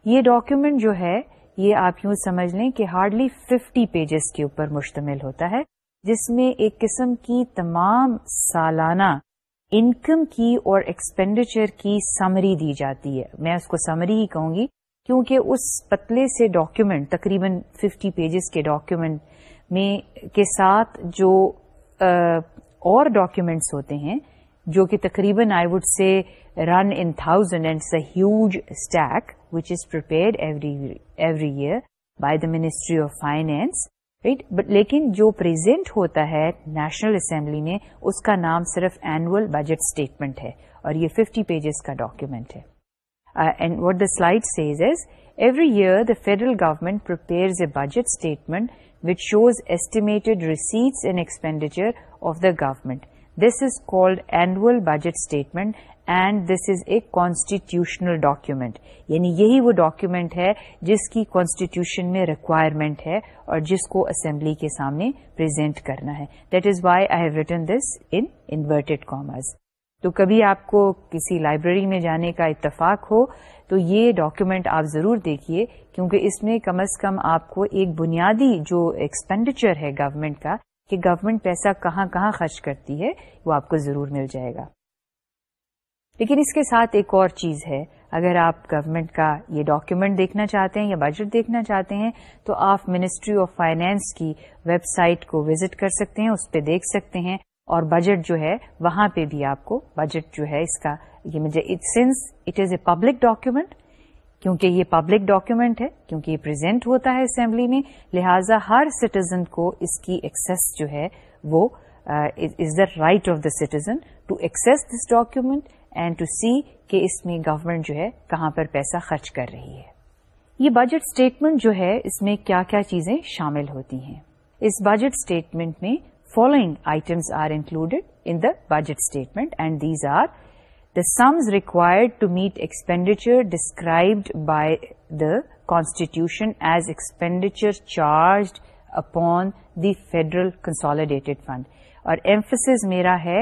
یہ ڈاکیومنٹ جو ہے، یہ آپ یوں سمجھ لیں کہ ہارڈلی ففٹی پیجز کے اوپر مشتمل ہوتا ہے، جس میں ایک قسم کی تمام سالانہ انکم کی اور ایکسپینڈیچر کی سمری دی جاتی ہے۔ میں اس کو سمری ہی کہوں گی کیونکہ اس پتلے سے ڈاکیومنٹ تقریباً ففٹی پیجز کے ڈاکیومنٹ میں کے ساتھ جو اور ڈاکیومینٹس ہوتے ہیں جو کہ تقریباً I would say run in thousand and a huge stack which is prepared every year by the ministry of finance right but لیکن جو پرزینٹ ہوتا ہے نیشنل اسمبلی میں اس کا نام صرف اینوئل بجٹ اسٹیٹمنٹ ہے اور یہ ففٹی پیجز کا ڈاکیومینٹ ہے and what the slide says is every year the federal government prepares a budget statement which shows estimated receipts and expenditure of the government this is called annual budget statement and this is a constitutional document یعنی یہی وہ document ہے جس کی constitution میں requirement ہے اور جس کو اسمبلی کے سامنے پرزینٹ کرنا ہے۔ That is why I have written this in inverted commas تو کبھی آپ کو کسی لائبریری میں جانے کا اتفاق ہو تو یہ ڈاکیومینٹ آپ ضرور دیکھیے کیونکہ اس میں کم از کم آپ کو ایک بنیادی جو ایکسپینڈیچر ہے گورنمنٹ کا کہ گورنمنٹ پیسہ کہاں کہاں خرچ کرتی ہے وہ آپ کو ضرور مل جائے گا۔ لیکن اس کے ساتھ ایک اور چیز ہے، اگر آپ گورنمنٹ کا یہ ڈاکیومنٹ دیکھنا چاہتے ہیں یا بجٹ دیکھنا چاہتے ہیں، تو آپ منسٹری آف فائنینس کی ویب سائٹ کو وزٹ کر سکتے ہیں، اس پہ دیکھ سکتے ہیں۔ اور بجٹ جو ہے، وہاں پہ بھی آپ کو بجٹ جو ہے، اس کا یہ مجھے sense it is a public document کیونکہ یہ پبلک ڈاکیومنٹ ہے، کیونکہ یہ پرزینٹ ہوتا ہے اسمبلی میں، لہٰذا ہر سٹیزن کو اس کی ایکسس جو ہے، وہ is the right of the citizen to access this document and to see کہ اس میں گورنمنٹ جو ہے کہاں پر پیسہ خرچ کر رہی ہے۔ یہ بجٹ اسٹیٹمنٹ جو ہے، اس میں کیا کیا چیزیں شامل ہوتی ہیں۔ اس بجٹ اسٹیٹمنٹ میں following items are included in the budget statement and these are the sums required to meet expenditure described by the constitution as expenditure charged upon the federal consolidated fund اور ایمفس میرا ہے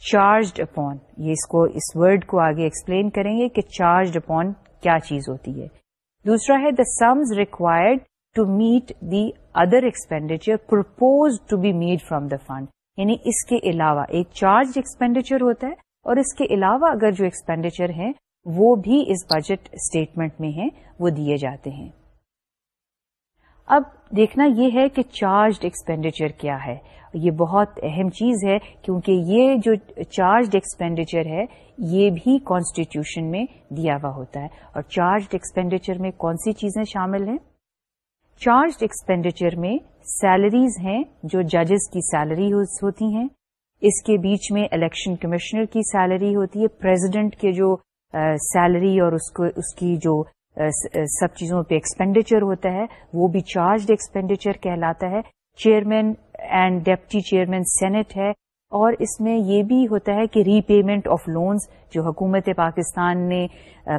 charged upon یہ اس کو اس word کو آگے explain کریں گے کہ چارجڈ اپون کیا چیز ہوتی ہے۔ دوسرا ہے the sums required to meet the other expenditure propose to be made from the fund یعنی اس کے علاوہ ایک چارج ایکسپینڈیچر ہوتا ہے اور اس کے علاوہ اگر جو ایکسپینڈیچر ہیں وہ بھی اس بجٹ اسٹیٹمنٹ میں ہیں، وہ دیے جاتے ہیں۔ اب دیکھنا یہ ہے کہ چارجڈ ایکسپینڈیچر کیا ہے۔ یہ بہت اہم چیز ہے کیونکہ یہ جو چارجڈ ایکسپینڈیچر ہے، یہ بھی کانسٹیٹیوشن میں دیا ہوا ہوتا ہے۔ اور چارجڈ ایکسپینڈیچر میں کون سی چیزیں شامل ہیں؟ چارجڈ ایکسپینڈیچر میں سیلریز ہیں جو ججز کی سیلری ہوتی ہیں۔ اس کے بیچ میں الیکشن کمشنر کی سیلری ہوتی ہے۔ پریزیڈنٹ کے جو سیلری اور اس کو اس کی جو سب چیزوں پہ ایکسپینڈیچر ہوتا ہے، وہ بھی چارجڈ ایکسپینڈیچر کہلاتا ہے۔ Chairman and deputy chairman senate ہے اور اس میں یہ بھی ہوتا ہے کہ ری پیمنٹ آف لونز جو حکومت پاکستان نے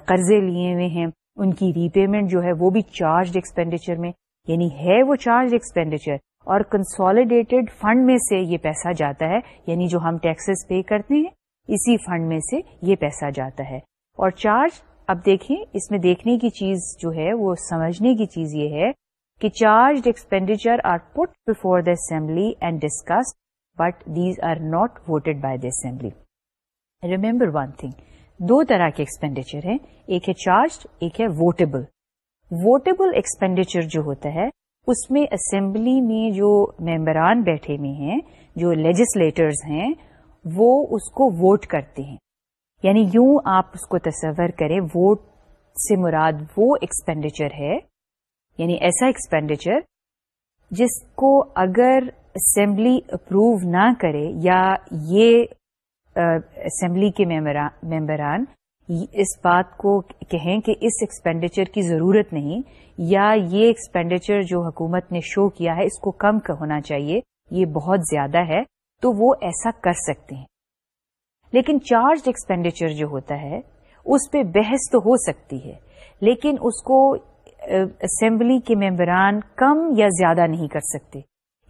قرضے لیے ہوئے ہیں، ان کی ری پیمنٹ جو ہے وہ بھی چارجڈ ایکسپینڈیچر میں یعنی ہے وہ چارج ایکسپینڈیچر اور کنسالیڈیٹڈ فنڈ میں سے یہ پیسہ جاتا ہے یعنی جو ہم ٹیکسز پے کرتے ہیں، اسی فنڈ میں سے یہ پیسہ جاتا ہے۔ اور چارج اب دیکھیں، اس میں دیکھنے کی چیز جو ہے وہ سمجھنے کی چیز یہ ہے کہ charge expenditure are put before the assembly and discuss but these are not voted by the assembly remember one thing دو طرح کے ایکسپینڈیچر ہیں، ایک ہے چارج ایک ہے ووٹیبل ووٹیبل ایکسپینڈیچر جو ہوتا ہے، اس میں اسمبلی میں جو ممبران بیٹھے ہوئے ہیں، جو لیجسلیٹرز ہیں، وہ اس کو ووٹ کرتے ہیں۔ یعنی یوں آپ اس کو تصور کریں ووٹ سے مراد وہ ایکسپینڈیچر ہے یعنی ایسا ایکسپینڈیچر جس کو اگر اسمبلی اپروو نہ کرے یا یہ اسمبلی کے ممبران اس بات کو کہیں کہ اس ایکسپینڈیچر کی ضرورت نہیں یا یہ ایکسپینڈیچر جو حکومت نے شو کیا ہے اس کو کم ہونا چاہیے، یہ بہت زیادہ ہے، تو وہ ایسا کر سکتے ہیں۔ لیکن چارج ایکسپینڈیچر جو ہوتا ہے، اس پہ بحث تو ہو سکتی ہے، لیکن اس کو اسمبلی کے ممبران کم یا زیادہ نہیں کر سکتے۔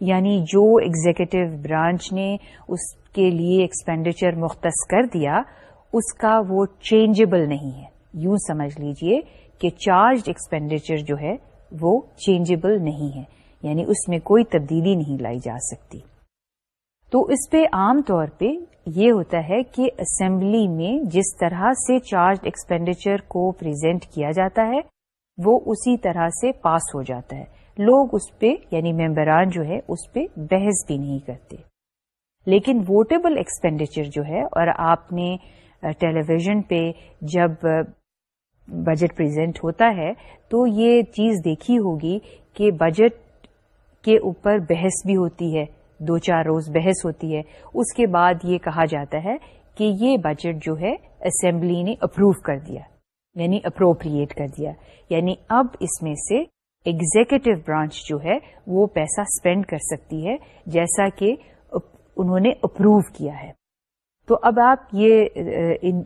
یعنی جو ایگزیکٹو برانچ نے اس کے لیے ایکسپینڈیچر مختص کر دیا، اس کا وہ چینجبل نہیں ہے۔ یوں سمجھ لیجیے کہ چارج ایکسپینڈیچر جو ہے، وہ چینجبل نہیں ہے۔ یعنی اس میں کوئی تبدیلی نہیں لائی جا سکتی۔ تو اس پہ عام طور پہ یہ ہوتا ہے کہ اسمبلی میں جس طرح سے چارج ایکسپینڈیچر کو پریزنٹ کیا جاتا ہے وہ اسی طرح سے پاس ہو جاتا ہے۔ لوگ اس پہ یعنی ممبران جو ہے اس پہ بحث بھی نہیں کرتے۔ لیکن ووٹیبل ایکسپینڈیچر جو ہے، اور آپ نے ٹیلی ویژن پہ جب بجٹ پریزنٹ ہوتا ہے، تو یہ چیز دیکھی ہوگی کہ بجٹ کے اوپر بحث بھی ہوتی ہے۔ دو چار روز بحث ہوتی ہے۔ اس کے بعد یہ کہا جاتا ہے کہ یہ بجٹ جو ہے، اسمبلی نے اپروو کر دیا۔ یعنی اپروپریٹ کر دیا۔ یعنی اب اس میں سے ایگزیکٹو برانچ جو ہے وہ پیسہ اسپینڈ کر سکتی ہے جیسا کہ انہوں نے اپروو کیا ہے۔ تو اب آپ یہ، ان،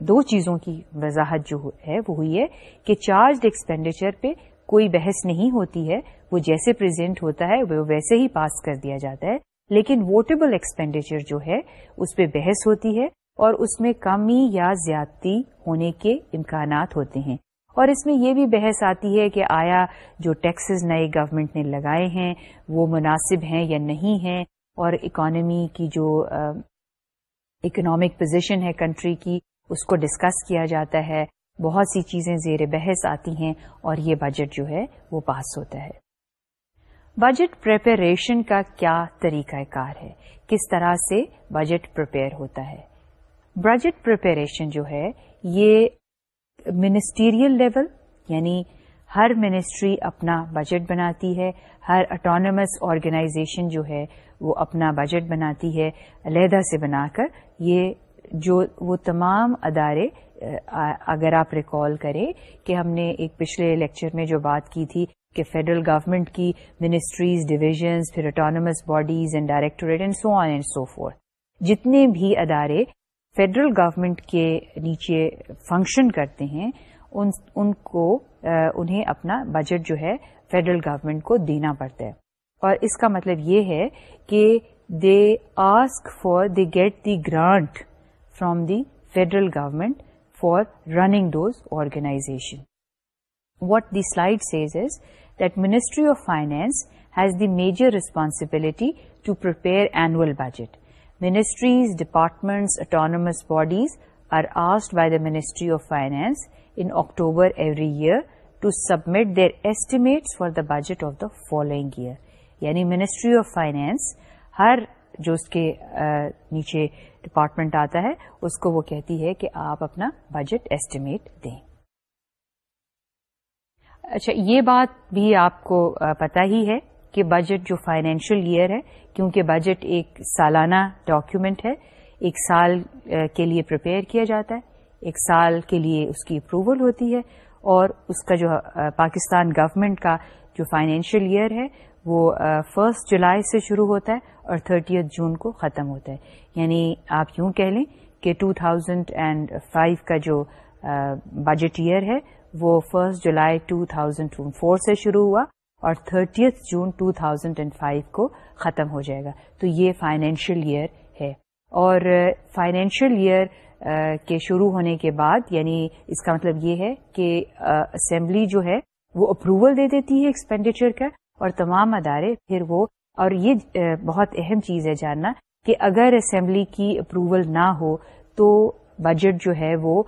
دو چیزوں کی وضاحت جو ہے وہ ہوئی ہے کہ چارج ایکسپینڈیچر پہ کوئی بحث نہیں ہوتی ہے۔ وہ جیسے پریزنٹ ہوتا ہے، وہ ویسے ہی پاس کر دیا جاتا ہے۔ لیکن ووٹیبل ایکسپینڈیچر جو ہے، اس پہ بحث ہوتی ہے۔ اور اس میں کمی یا زیادتی ہونے کے امکانات ہوتے ہیں۔ اور اس میں یہ بھی بحث آتی ہے کہ آیا جو ٹیکسز نئے گورنمنٹ نے لگائے ہیں وہ مناسب ہیں یا نہیں ہیں اور اکانومی کی جو اکنامک پوزیشن ہے کنٹری کی، اس کو ڈسکس کیا جاتا ہے۔ بہت سی چیزیں زیر بحث آتی ہیں اور یہ بجٹ جو ہے وہ پاس ہوتا ہے۔ بجٹ پریپریشن کا کیا طریقہ کار ہے؟ کس طرح سے بجٹ پریپیئر ہوتا ہے؟ بجٹ پریپریشن جو ہے، یہ منسٹیریل لیول یعنی ہر منسٹری اپنا بجٹ بناتی ہے، ہر اٹانومس آرگنائزیشن جو ہے، وہ اپنا بجٹ بناتی ہے، علیحدہ سے بنا کر یہ جو وہ تمام ادارے اگر آپ ریکال کریں کہ ہم نے ایک پچھلے لیکچر میں جو بات کی تھی کہ فیڈرل گورنمنٹ کی منسٹریز ڈویژنز پھر autonomous bodies and directorate and so on and so forth جتنے بھی ادارے فیڈرل گورنمنٹ کے نیچے فنکشن کرتے ہیں، ان ان کو انہیں اپنا بجٹ جو ہے فیڈرل گورنمنٹ کو دینا پڑتا ہے۔ اور اس کا مطلب یہ ہے کہ they ask for, they get the grant from the federal government for running those organization. What the slide says is that ministry of finance has the major responsibility to prepare annual budget. Ministries departments autonomous bodies are asked by the ministry of finance in October every year to submit their estimates for the budget of the following year یعنی ministry of finance ہر جو اس کے نیچے department آتا ہے اس کو وہ کہتی ہے کہ آپ اپنا بجٹ ایسٹیمیٹ دیں اچھا یہ بات بھی آپ کو پتا ہی ہے کہ بجٹ جو فائنینشیل ایئر ہے، کیونکہ بجٹ ایک سالانہ ڈاکیومنٹ ہے، ایک سال کے لیے پریپیئر کیا جاتا ہے، ایک سال کے لیے اس کی اپروول ہوتی ہے، اور اس کا جو پاکستان گورنمنٹ کا جو فائنینشیل ایئر ہے، وہ فرسٹ جولائی سے شروع ہوتا ہے اور تھرٹیتھ جون کو ختم ہوتا ہے۔ یعنی آپ یوں کہہ لیں کہ ٹو تھاؤزینڈ اینڈ فائیو کا جو بجٹ ایئر ہے، وہ first July two thousand four سے شروع ہوا۔ اور thirtieth June two thousand and five کو ختم ہو جائے گا۔ تو یہ فائنینشیل ایئر ہے۔ اور فائنینشیل ایئر کے شروع ہونے کے بعد یعنی اس کا مطلب یہ ہے کہ اسمبلی جو ہے، وہ اپروول دے دیتی ہے ایکسپینڈیچر کا اور تمام ادارے، پھر وہ، اور یہ بہت اہم چیز ہے جاننا کہ اگر اسمبلی کی اپروول نہ ہو تو بجٹ جو ہے وہ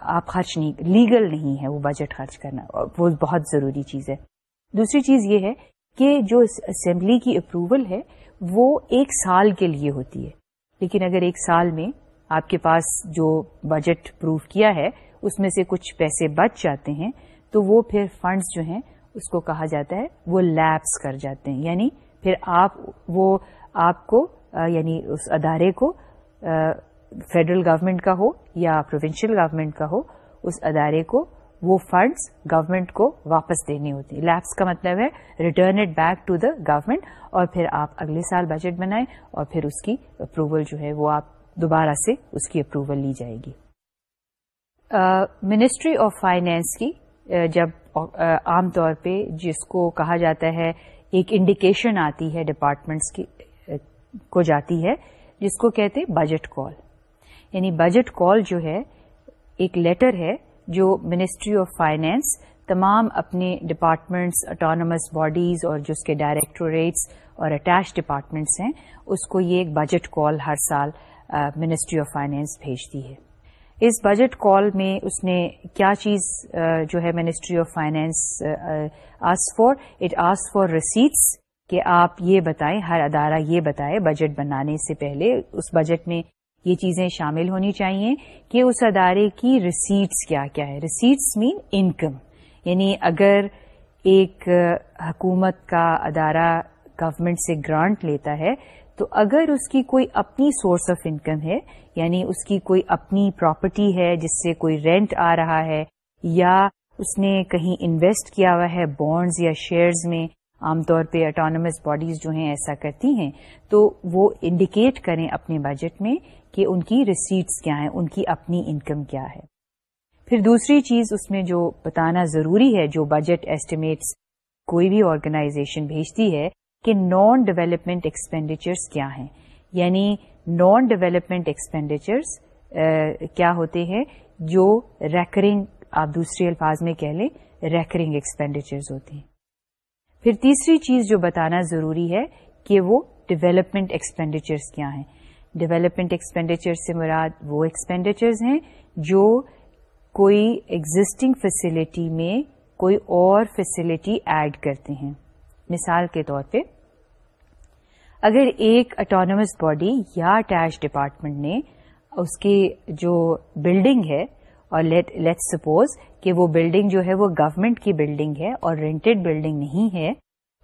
آپ خرچ نہیں، لیگل نہیں ہے وہ بجٹ خرچ کرنا۔ وہ بہت ضروری چیز ہے۔ دوسری چیز یہ ہے کہ جو اسمبلی کی اپروول ہے وہ ایک سال کے لیے ہوتی ہے۔ لیکن اگر ایک سال میں آپ کے پاس جو بجٹ پروف کیا ہے، اس میں سے کچھ پیسے بچ جاتے ہیں، تو وہ پھر فنڈز جو ہیں، اس کو کہا جاتا ہے، وہ لیبس کر جاتے ہیں۔ یعنی پھر آپ، وہ آپ کو یعنی اس ادارے کو فیڈرل گورنمنٹ کا ہو یا پروونشل گورنمنٹ کا ہو، اس ادارے کو وہ فنڈز گورنمنٹ کو واپس دینے ہوتے ہیں۔ لیبس کا مطلب ہے return it back to the government اور پھر آپ اگلے سال بجٹ بنائیں اور پھر اس کی اپروول جو ہے وہ آپ دوبارہ سے اس کی اپروول لی جائے گی۔ منسٹری آف فائنینس کی جب عام طور پہ جس کو کہا جاتا ہے، ایک انڈیکیشن آتی ہے ڈپارٹمنٹس کی کو جاتی ہے، جس کو کہتے بجٹ کال یعنی بجٹ کال جو ہے، ایک لیٹر ہے جو منسٹری آف فائنینس تمام اپنے ڈپارٹمنٹس اٹانومس باڈیز اور جو اس کے ڈائریکٹوریٹس اور اٹیچ ڈپارٹمنٹس ہیں، اس کو یہ ایک بجٹ کال ہر سال منسٹری آف فائنینس بھیجتی ہے۔ اس بجٹ کال میں اس نے کیا چیز جو ہے ministry of finance ask for it ask for receipts کہ آپ یہ بتائیں، ہر ادارہ یہ بتائے بجٹ بنانے سے پہلے۔ اس بجٹ میں یہ چیزیں شامل ہونی چاہیے کہ اس ادارے کی ریسیٹس کیا کیا ہے. ریسیٹس مین انکم یعنی اگر ایک حکومت کا ادارہ گورنمنٹ سے گرانٹ لیتا ہے، تو اگر اس کی کوئی اپنی سورس آف انکم ہے یعنی اس کی کوئی اپنی پراپرٹی ہے جس سے کوئی رینٹ آ رہا ہے، یا اس نے کہیں انویسٹ کیا ہوا ہے بانڈز یا شیئرز میں، عام طور پہ اٹانومس باڈیز جو ہیں ایسا کرتی ہیں، تو وہ انڈیکیٹ کریں اپنے بجٹ میں کہ ان کی ریسیٹس کیا ہیں، ان کی اپنی انکم کیا ہے۔ پھر دوسری چیز اس میں جو بتانا ضروری ہے، جو بجٹ ایسٹیمیٹس کوئی بھی آرگنائزیشن بھیجتی ہے، کہ نان ڈیولپمنٹ ایکسپینڈیچرس کیا ہیں۔ یعنی نان ڈیولپمنٹ ایکسپینڈیچرس کیا ہوتے ہیں، جو ریکرنگ آپ دوسرے الفاظ میں کہہ لیں ریکرنگ ایکسپینڈیچرز ہوتے ہیں۔ پھر تیسری چیز جو بتانا ضروری ہے، کہ وہ ڈیولپمنٹ ایکسپینڈیچرس کیا ہیں۔ ڈیولپمنٹ ایکسپینڈیچر سے مراد وہ ایکسپینڈیچرز ہیں جو کوئی ایگزٹنگ فیسلٹی میں کوئی اور فیسلٹی ایڈ کرتے ہیں۔ مثال کے طور پہ، اگر ایک اٹانومس باڈی یا اٹیچ ڈپارٹمنٹ نے اس کی جو بلڈنگ ہے، اور لیٹ سپوز کہ وہ بلڈنگ جو ہے وہ گورنمنٹ کی بلڈنگ ہے اور رینٹڈ بلڈنگ نہیں ہے،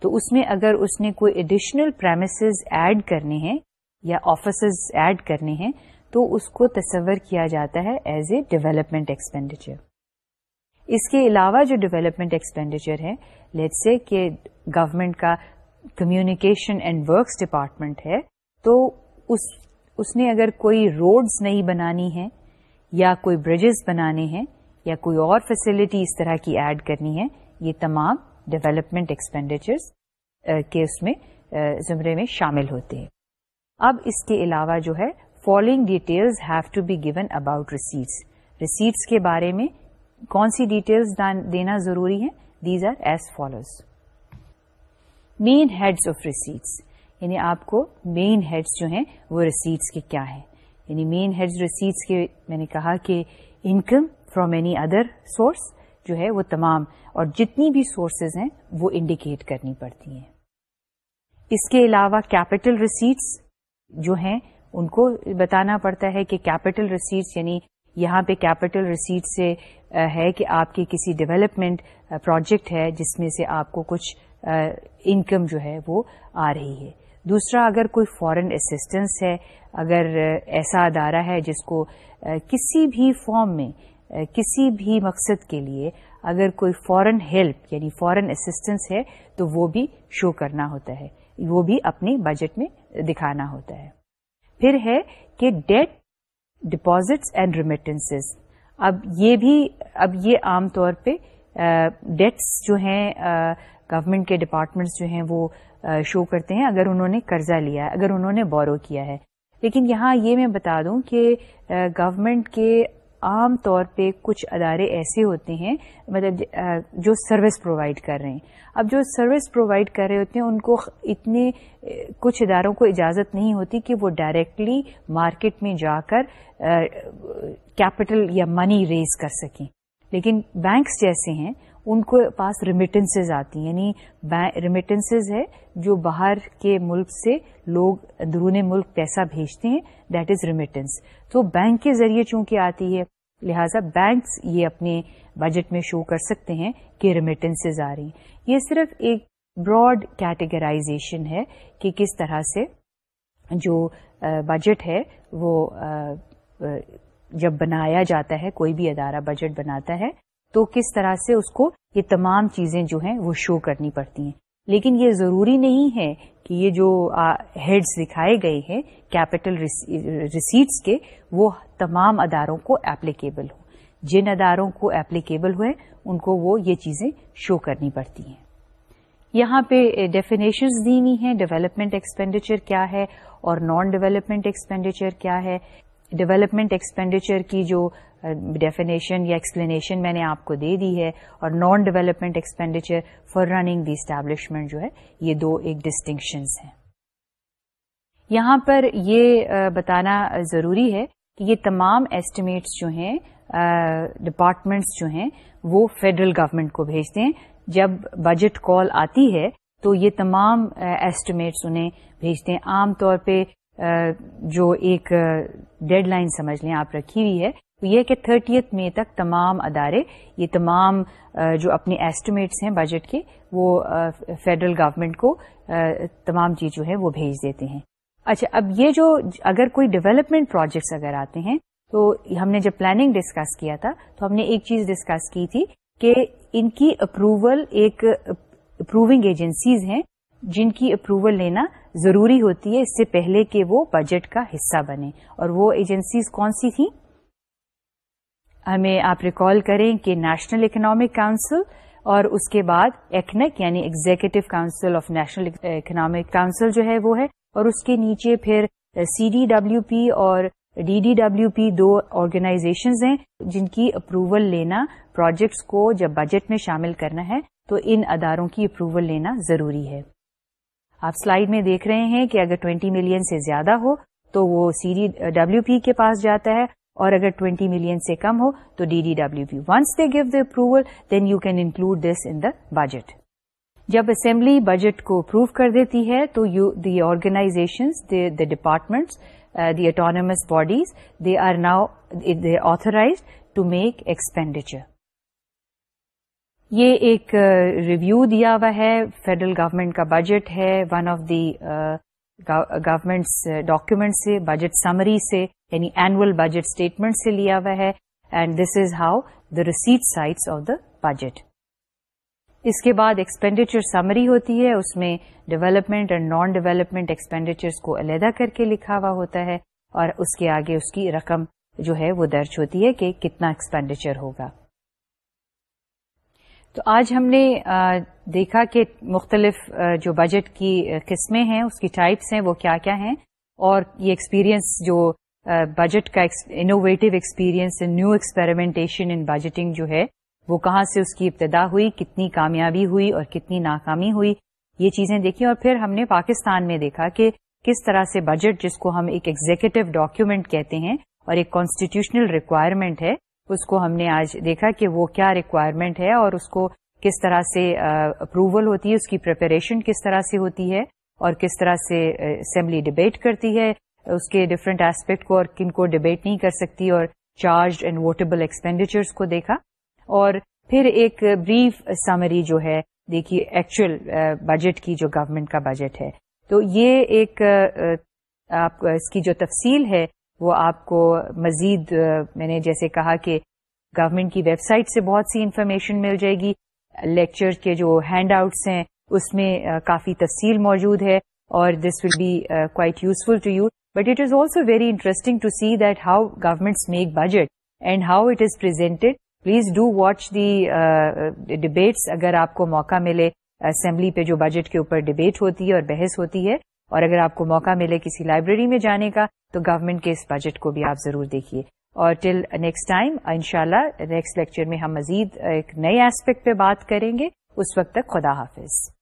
تو اس میں اگر اس نے کوئی ایڈیشنل پرائمسز ایڈ کرنے ہیں یا آفیسز ایڈ کرنے ہیں، تو اس کو تصور کیا جاتا ہے ایز اے ڈیولپمنٹ ایکسپینڈیچر اس کے علاوہ جو ڈیولپمنٹ ایکسپینڈیچر ہے لیٹ سے کہ گورمنٹ کا کمیونیکیشن اینڈ ورکس ڈپارٹمنٹ ہے، تو اس اس نے اگر کوئی روڈز نہیں بنانی ہے یا کوئی برجز بنانے ہیں، یا کوئی اور فیسلٹی اس طرح کی ایڈ کرنی ہے یہ تمام ڈیولپمنٹ ایکسپینڈیچرز کے اس میں زمرے میں شامل ہوتے ہیں۔ اب اس کے علاوہ جو ہے following details have to be given about receipts receipts کے بارے میں کون سی ڈیٹیلز دینا ضروری ہے these are as follows main heads of receipts یعنی آپ کو مین ہیڈس جو ہیں، وہ ریسیٹس کے کیا ہیں؟ یعنی مین ہیڈز ریسیٹس کے، میں نے کہا کہ income from any other source جو ہے، وہ تمام، اور جتنی بھی سورسز ہیں، وہ انڈیکیٹ کرنی پڑتی ہیں۔ اس کے علاوہ کیپٹل ریسیٹس جو ہیں، ان کو بتانا پڑتا ہے کہ کیپٹل ریسیٹس یعنی یہاں پہ کیپٹل ریسیٹ سے ہے کہ آپ کی کسی ڈیولپمنٹ پروجیکٹ ہے، جس میں سے آپ کو کچھ انکم جو ہے وہ آ رہی ہے۔ دوسرا، اگر کوئی فورن اسسٹنس ہے، اگر ایسا ادارہ ہے جس کو کسی بھی فارم میں کسی بھی مقصد کے لیے اگر کوئی فورن ہیلپ یعنی فورن اسسٹنس ہے، تو وہ بھی شو کرنا ہوتا ہے۔ وہ بھی اپنے بجٹ میں دکھانا ہوتا ہے۔ پھر ہے کہ ڈیٹ ڈپازٹس اینڈ ریمیٹنس اب یہ بھی، اب یہ عام طور پہ ڈیٹس جو ہیں گورنمنٹ کے ڈپارٹمنٹس جو ہیں وہ شو کرتے ہیں اگر انہوں نے قرضہ لیا ہے، اگر انہوں نے بورو کیا ہے۔ لیکن یہاں یہ میں بتا دوں کہ گورنمنٹ کے عام طور پہ کچھ ادارے ایسے ہوتے ہیں مطلب جو سروس پرووائڈ کر رہے ہیں۔ اب جو سروس پرووائڈ کر رہے ہوتے ہیں، ان کو اتنے کچھ اداروں کو اجازت نہیں ہوتی کہ وہ ڈائریکٹلی مارکیٹ میں جا کر کیپٹل یا منی ریز کر سکیں۔ لیکن بینکس جیسے ہیں، ان کو پاس ریمیٹنسز آتی ہیں۔ یعنی ریمیٹنسز ہے جو باہر کے ملک سے لوگ اندرون ملک پیسہ بھیجتے ہیں دیٹ از ریمیٹنس تو بینک کے ذریعے چونکہ آتی ہے لہذا بینکس یہ اپنے بجٹ میں شو کر سکتے ہیں کہ ریمیٹنسز آ رہی ہیں۔ یہ صرف ایک براڈ کیٹیگرائزیشن ہے کہ کس طرح سے جو بجٹ ہے وہ جب بنایا جاتا ہے، کوئی بھی ادارہ بجٹ بناتا ہے، تو کس طرح سے اس کو یہ تمام چیزیں جو ہیں وہ شو کرنی پڑتی ہیں۔ لیکن یہ ضروری نہیں ہے کہ یہ جو ہیڈز دکھائے گئے ہیں کیپٹل ریسیٹس کے، وہ تمام اداروں کو اپلیکیبل ہوں۔ جن اداروں کو اپلیکیبل ہوئے، ان کو وہ یہ چیزیں شو کرنی پڑتی ہیں۔ یہاں پہ ڈیفینیشنز دی ہوئی ہیں۔ ڈیولپمنٹ ایکسپینڈیچر کیا ہے اور نان ڈیولپمنٹ ایکسپینڈیچر کیا ہے۔ ڈیولپمنٹ ایکسپینڈیچر کی جو ڈیفینیشن یا ایکسپلینیشن میں نے آپ کو دے دی ہے اور non development expenditure for running the establishment جو ہے، یہ دو ایک ڈسٹنکشنز ہیں۔ یہاں پر یہ بتانا ضروری ہے کہ یہ تمام ایسٹیمیٹس جو ہیں ڈپارٹمنٹس جو ہیں، وہ فیڈرل گورنمنٹ کو بھیجتے ہیں جب بجٹ کال آتی ہے تو یہ تمام ایسٹیمیٹس انہیں بھیجتے ہیں عام طور پہ جو ایک ڈیڈ لائن سمجھ لیں آپ، رکھی ہوئی ہے، تو یہ کہ تھرٹیتھ مئی تک تمام ادارے، یہ تمام جو اپنے ایسٹیمیٹس ہیں بجٹ کے، وہ فیڈرل گورنمنٹ کو تمام چیز جو ہے وہ بھیج دیتے ہیں۔ اچھا اب یہ جو اگر کوئی ڈیولپمنٹ پروجیکٹس اگر آتے ہیں، تو ہم نے جب پلاننگ ڈسکس کیا تھا، تو ہم نے ایک چیز ڈسکس کی تھی کہ ان کی اپروول ایک اپروونگ ایجنسیز ہیں جن کی اپروول لینا ضروری ہوتی ہے، اس سے پہلے کہ وہ بجٹ کا حصہ بنے اور وہ ایجنسیز کون سی تھیں؟ ہمیں آپ ریکال کریں کہ نیشنل اکنامک کاؤنسل اور اس کے بعد ایکنک یعنی executive council of national economic council جو ہے وہ ہے، اور اس کے نیچے پھر سی ڈی ڈبلو پی اور ڈی ڈی ڈبلو پی دو آرگنائزیشنز ہیں جن کی اپروول لینا پروجیکٹس کو جب بجٹ میں شامل کرنا ہے تو ان اداروں کی اپروول لینا ضروری ہے۔ آپ سلائیڈ میں دیکھ رہے ہیں کہ اگر 20 ملین سے زیادہ ہو تو وہ سی ڈی ڈبلو پی کے پاس جاتا ہے اور اگر 20 ملین سے کم ہو تو D D W P once they gave the approval then you can include this in the budget. جب اسمبلی بجٹ کو اپروو کر دیتی ہے تو the organizations the departments, the autonomous bodies, they are now, they authorize to make expenditure. یہ ایک review دیا ہوا ہے۔ فیڈرل گورمنٹ کا بجٹ ہے۔ One of the government's document سے بجٹ سمری سے یعنی اینوئل بجٹ اسٹیٹمنٹ سے لیا ہوا ہے۔ And this is how the receipt sides of the budget اس کے بعد ایکسپینڈیچر سمری ہوتی ہے۔ اس میں development and non development expenditures کو علیحدہ کر کے لکھا ہوا ہوتا ہے۔ اور اس کے آگے اس کی رقم جو ہے وہ درج ہوتی ہے کہ کتنا ایکسپینڈیچر ہوگا۔ تو آج ہم نے دیکھا کہ مختلف جو بجٹ کی قسمیں ہیں، اس کی ٹائپس ہیں، وہ کیا کیا ہیں؟ اور یہ ایکسپیرئنس جو بجٹ کا innovative experience new experimentation in budgeting جو ہے، وہ کہاں سے اس کی ابتدا ہوئی؟ کتنی کامیابی ہوئی اور کتنی ناکامی ہوئی؟ یہ چیزیں دیکھی اور پھر ہم نے پاکستان میں دیکھا کہ کس طرح سے بجٹ جس کو ہم ایک ایگزیکٹو ڈاکیومنٹ کہتے ہیں اور ایک کانسٹیٹیوشنل ریکوائرمنٹ ہے اس کو ہم نے آج دیکھا کہ وہ کیا ریکوائرمنٹ ہے اور اس کو کس طرح سے اپروول ہوتی ہے، اس کی پریپریشن کس طرح سے ہوتی ہے اور کس طرح سے اسمبلی ڈبیٹ کرتی ہے، اس کے ڈفرینٹ ایسپیکٹ کو اور کن کو ڈبیٹ نہیں کر سکتی اور چارج اینڈ ووٹیبل ایکسپینڈیچرس کو دیکھا۔ اور پھر ایک بریف سمری جو ہے، دیکھیے ایکچوئل بجٹ کی جو گورنمنٹ کا بجٹ ہے۔ تو یہ ایک آپ اس کی جو تفصیل ہے وہ آپ کو مزید میں نے جیسے کہا کہ گورنمنٹ کی ویب سائٹ سے بہت سی انفارمیشن مل جائے گی۔ لیکچر کے جو ہینڈ آؤٹس ہیں، اس میں کافی تفصیل موجود ہے اور this will be quite useful to you but it is also very interesting to see that how governments make budget and how it is presented please do watch the debates اگر آپ کو موقع ملے اسمبلی پہ جو budget کے اوپر debate ہوتی ہے اور بحث ہوتی ہے اور اگر آپ کو موقع ملے کسی لائبریری میں جانے کا، تو گورنمنٹ کے اس بجٹ کو بھی آپ ضرور دیکھیے۔ اور ٹل نیکسٹ ٹائم ان شاء اللہ نیکسٹ لیکچر میں ہم مزید ایک نئے ایسپیکٹ پہ بات کریں گے۔ اس وقت تک خدا حافظ۔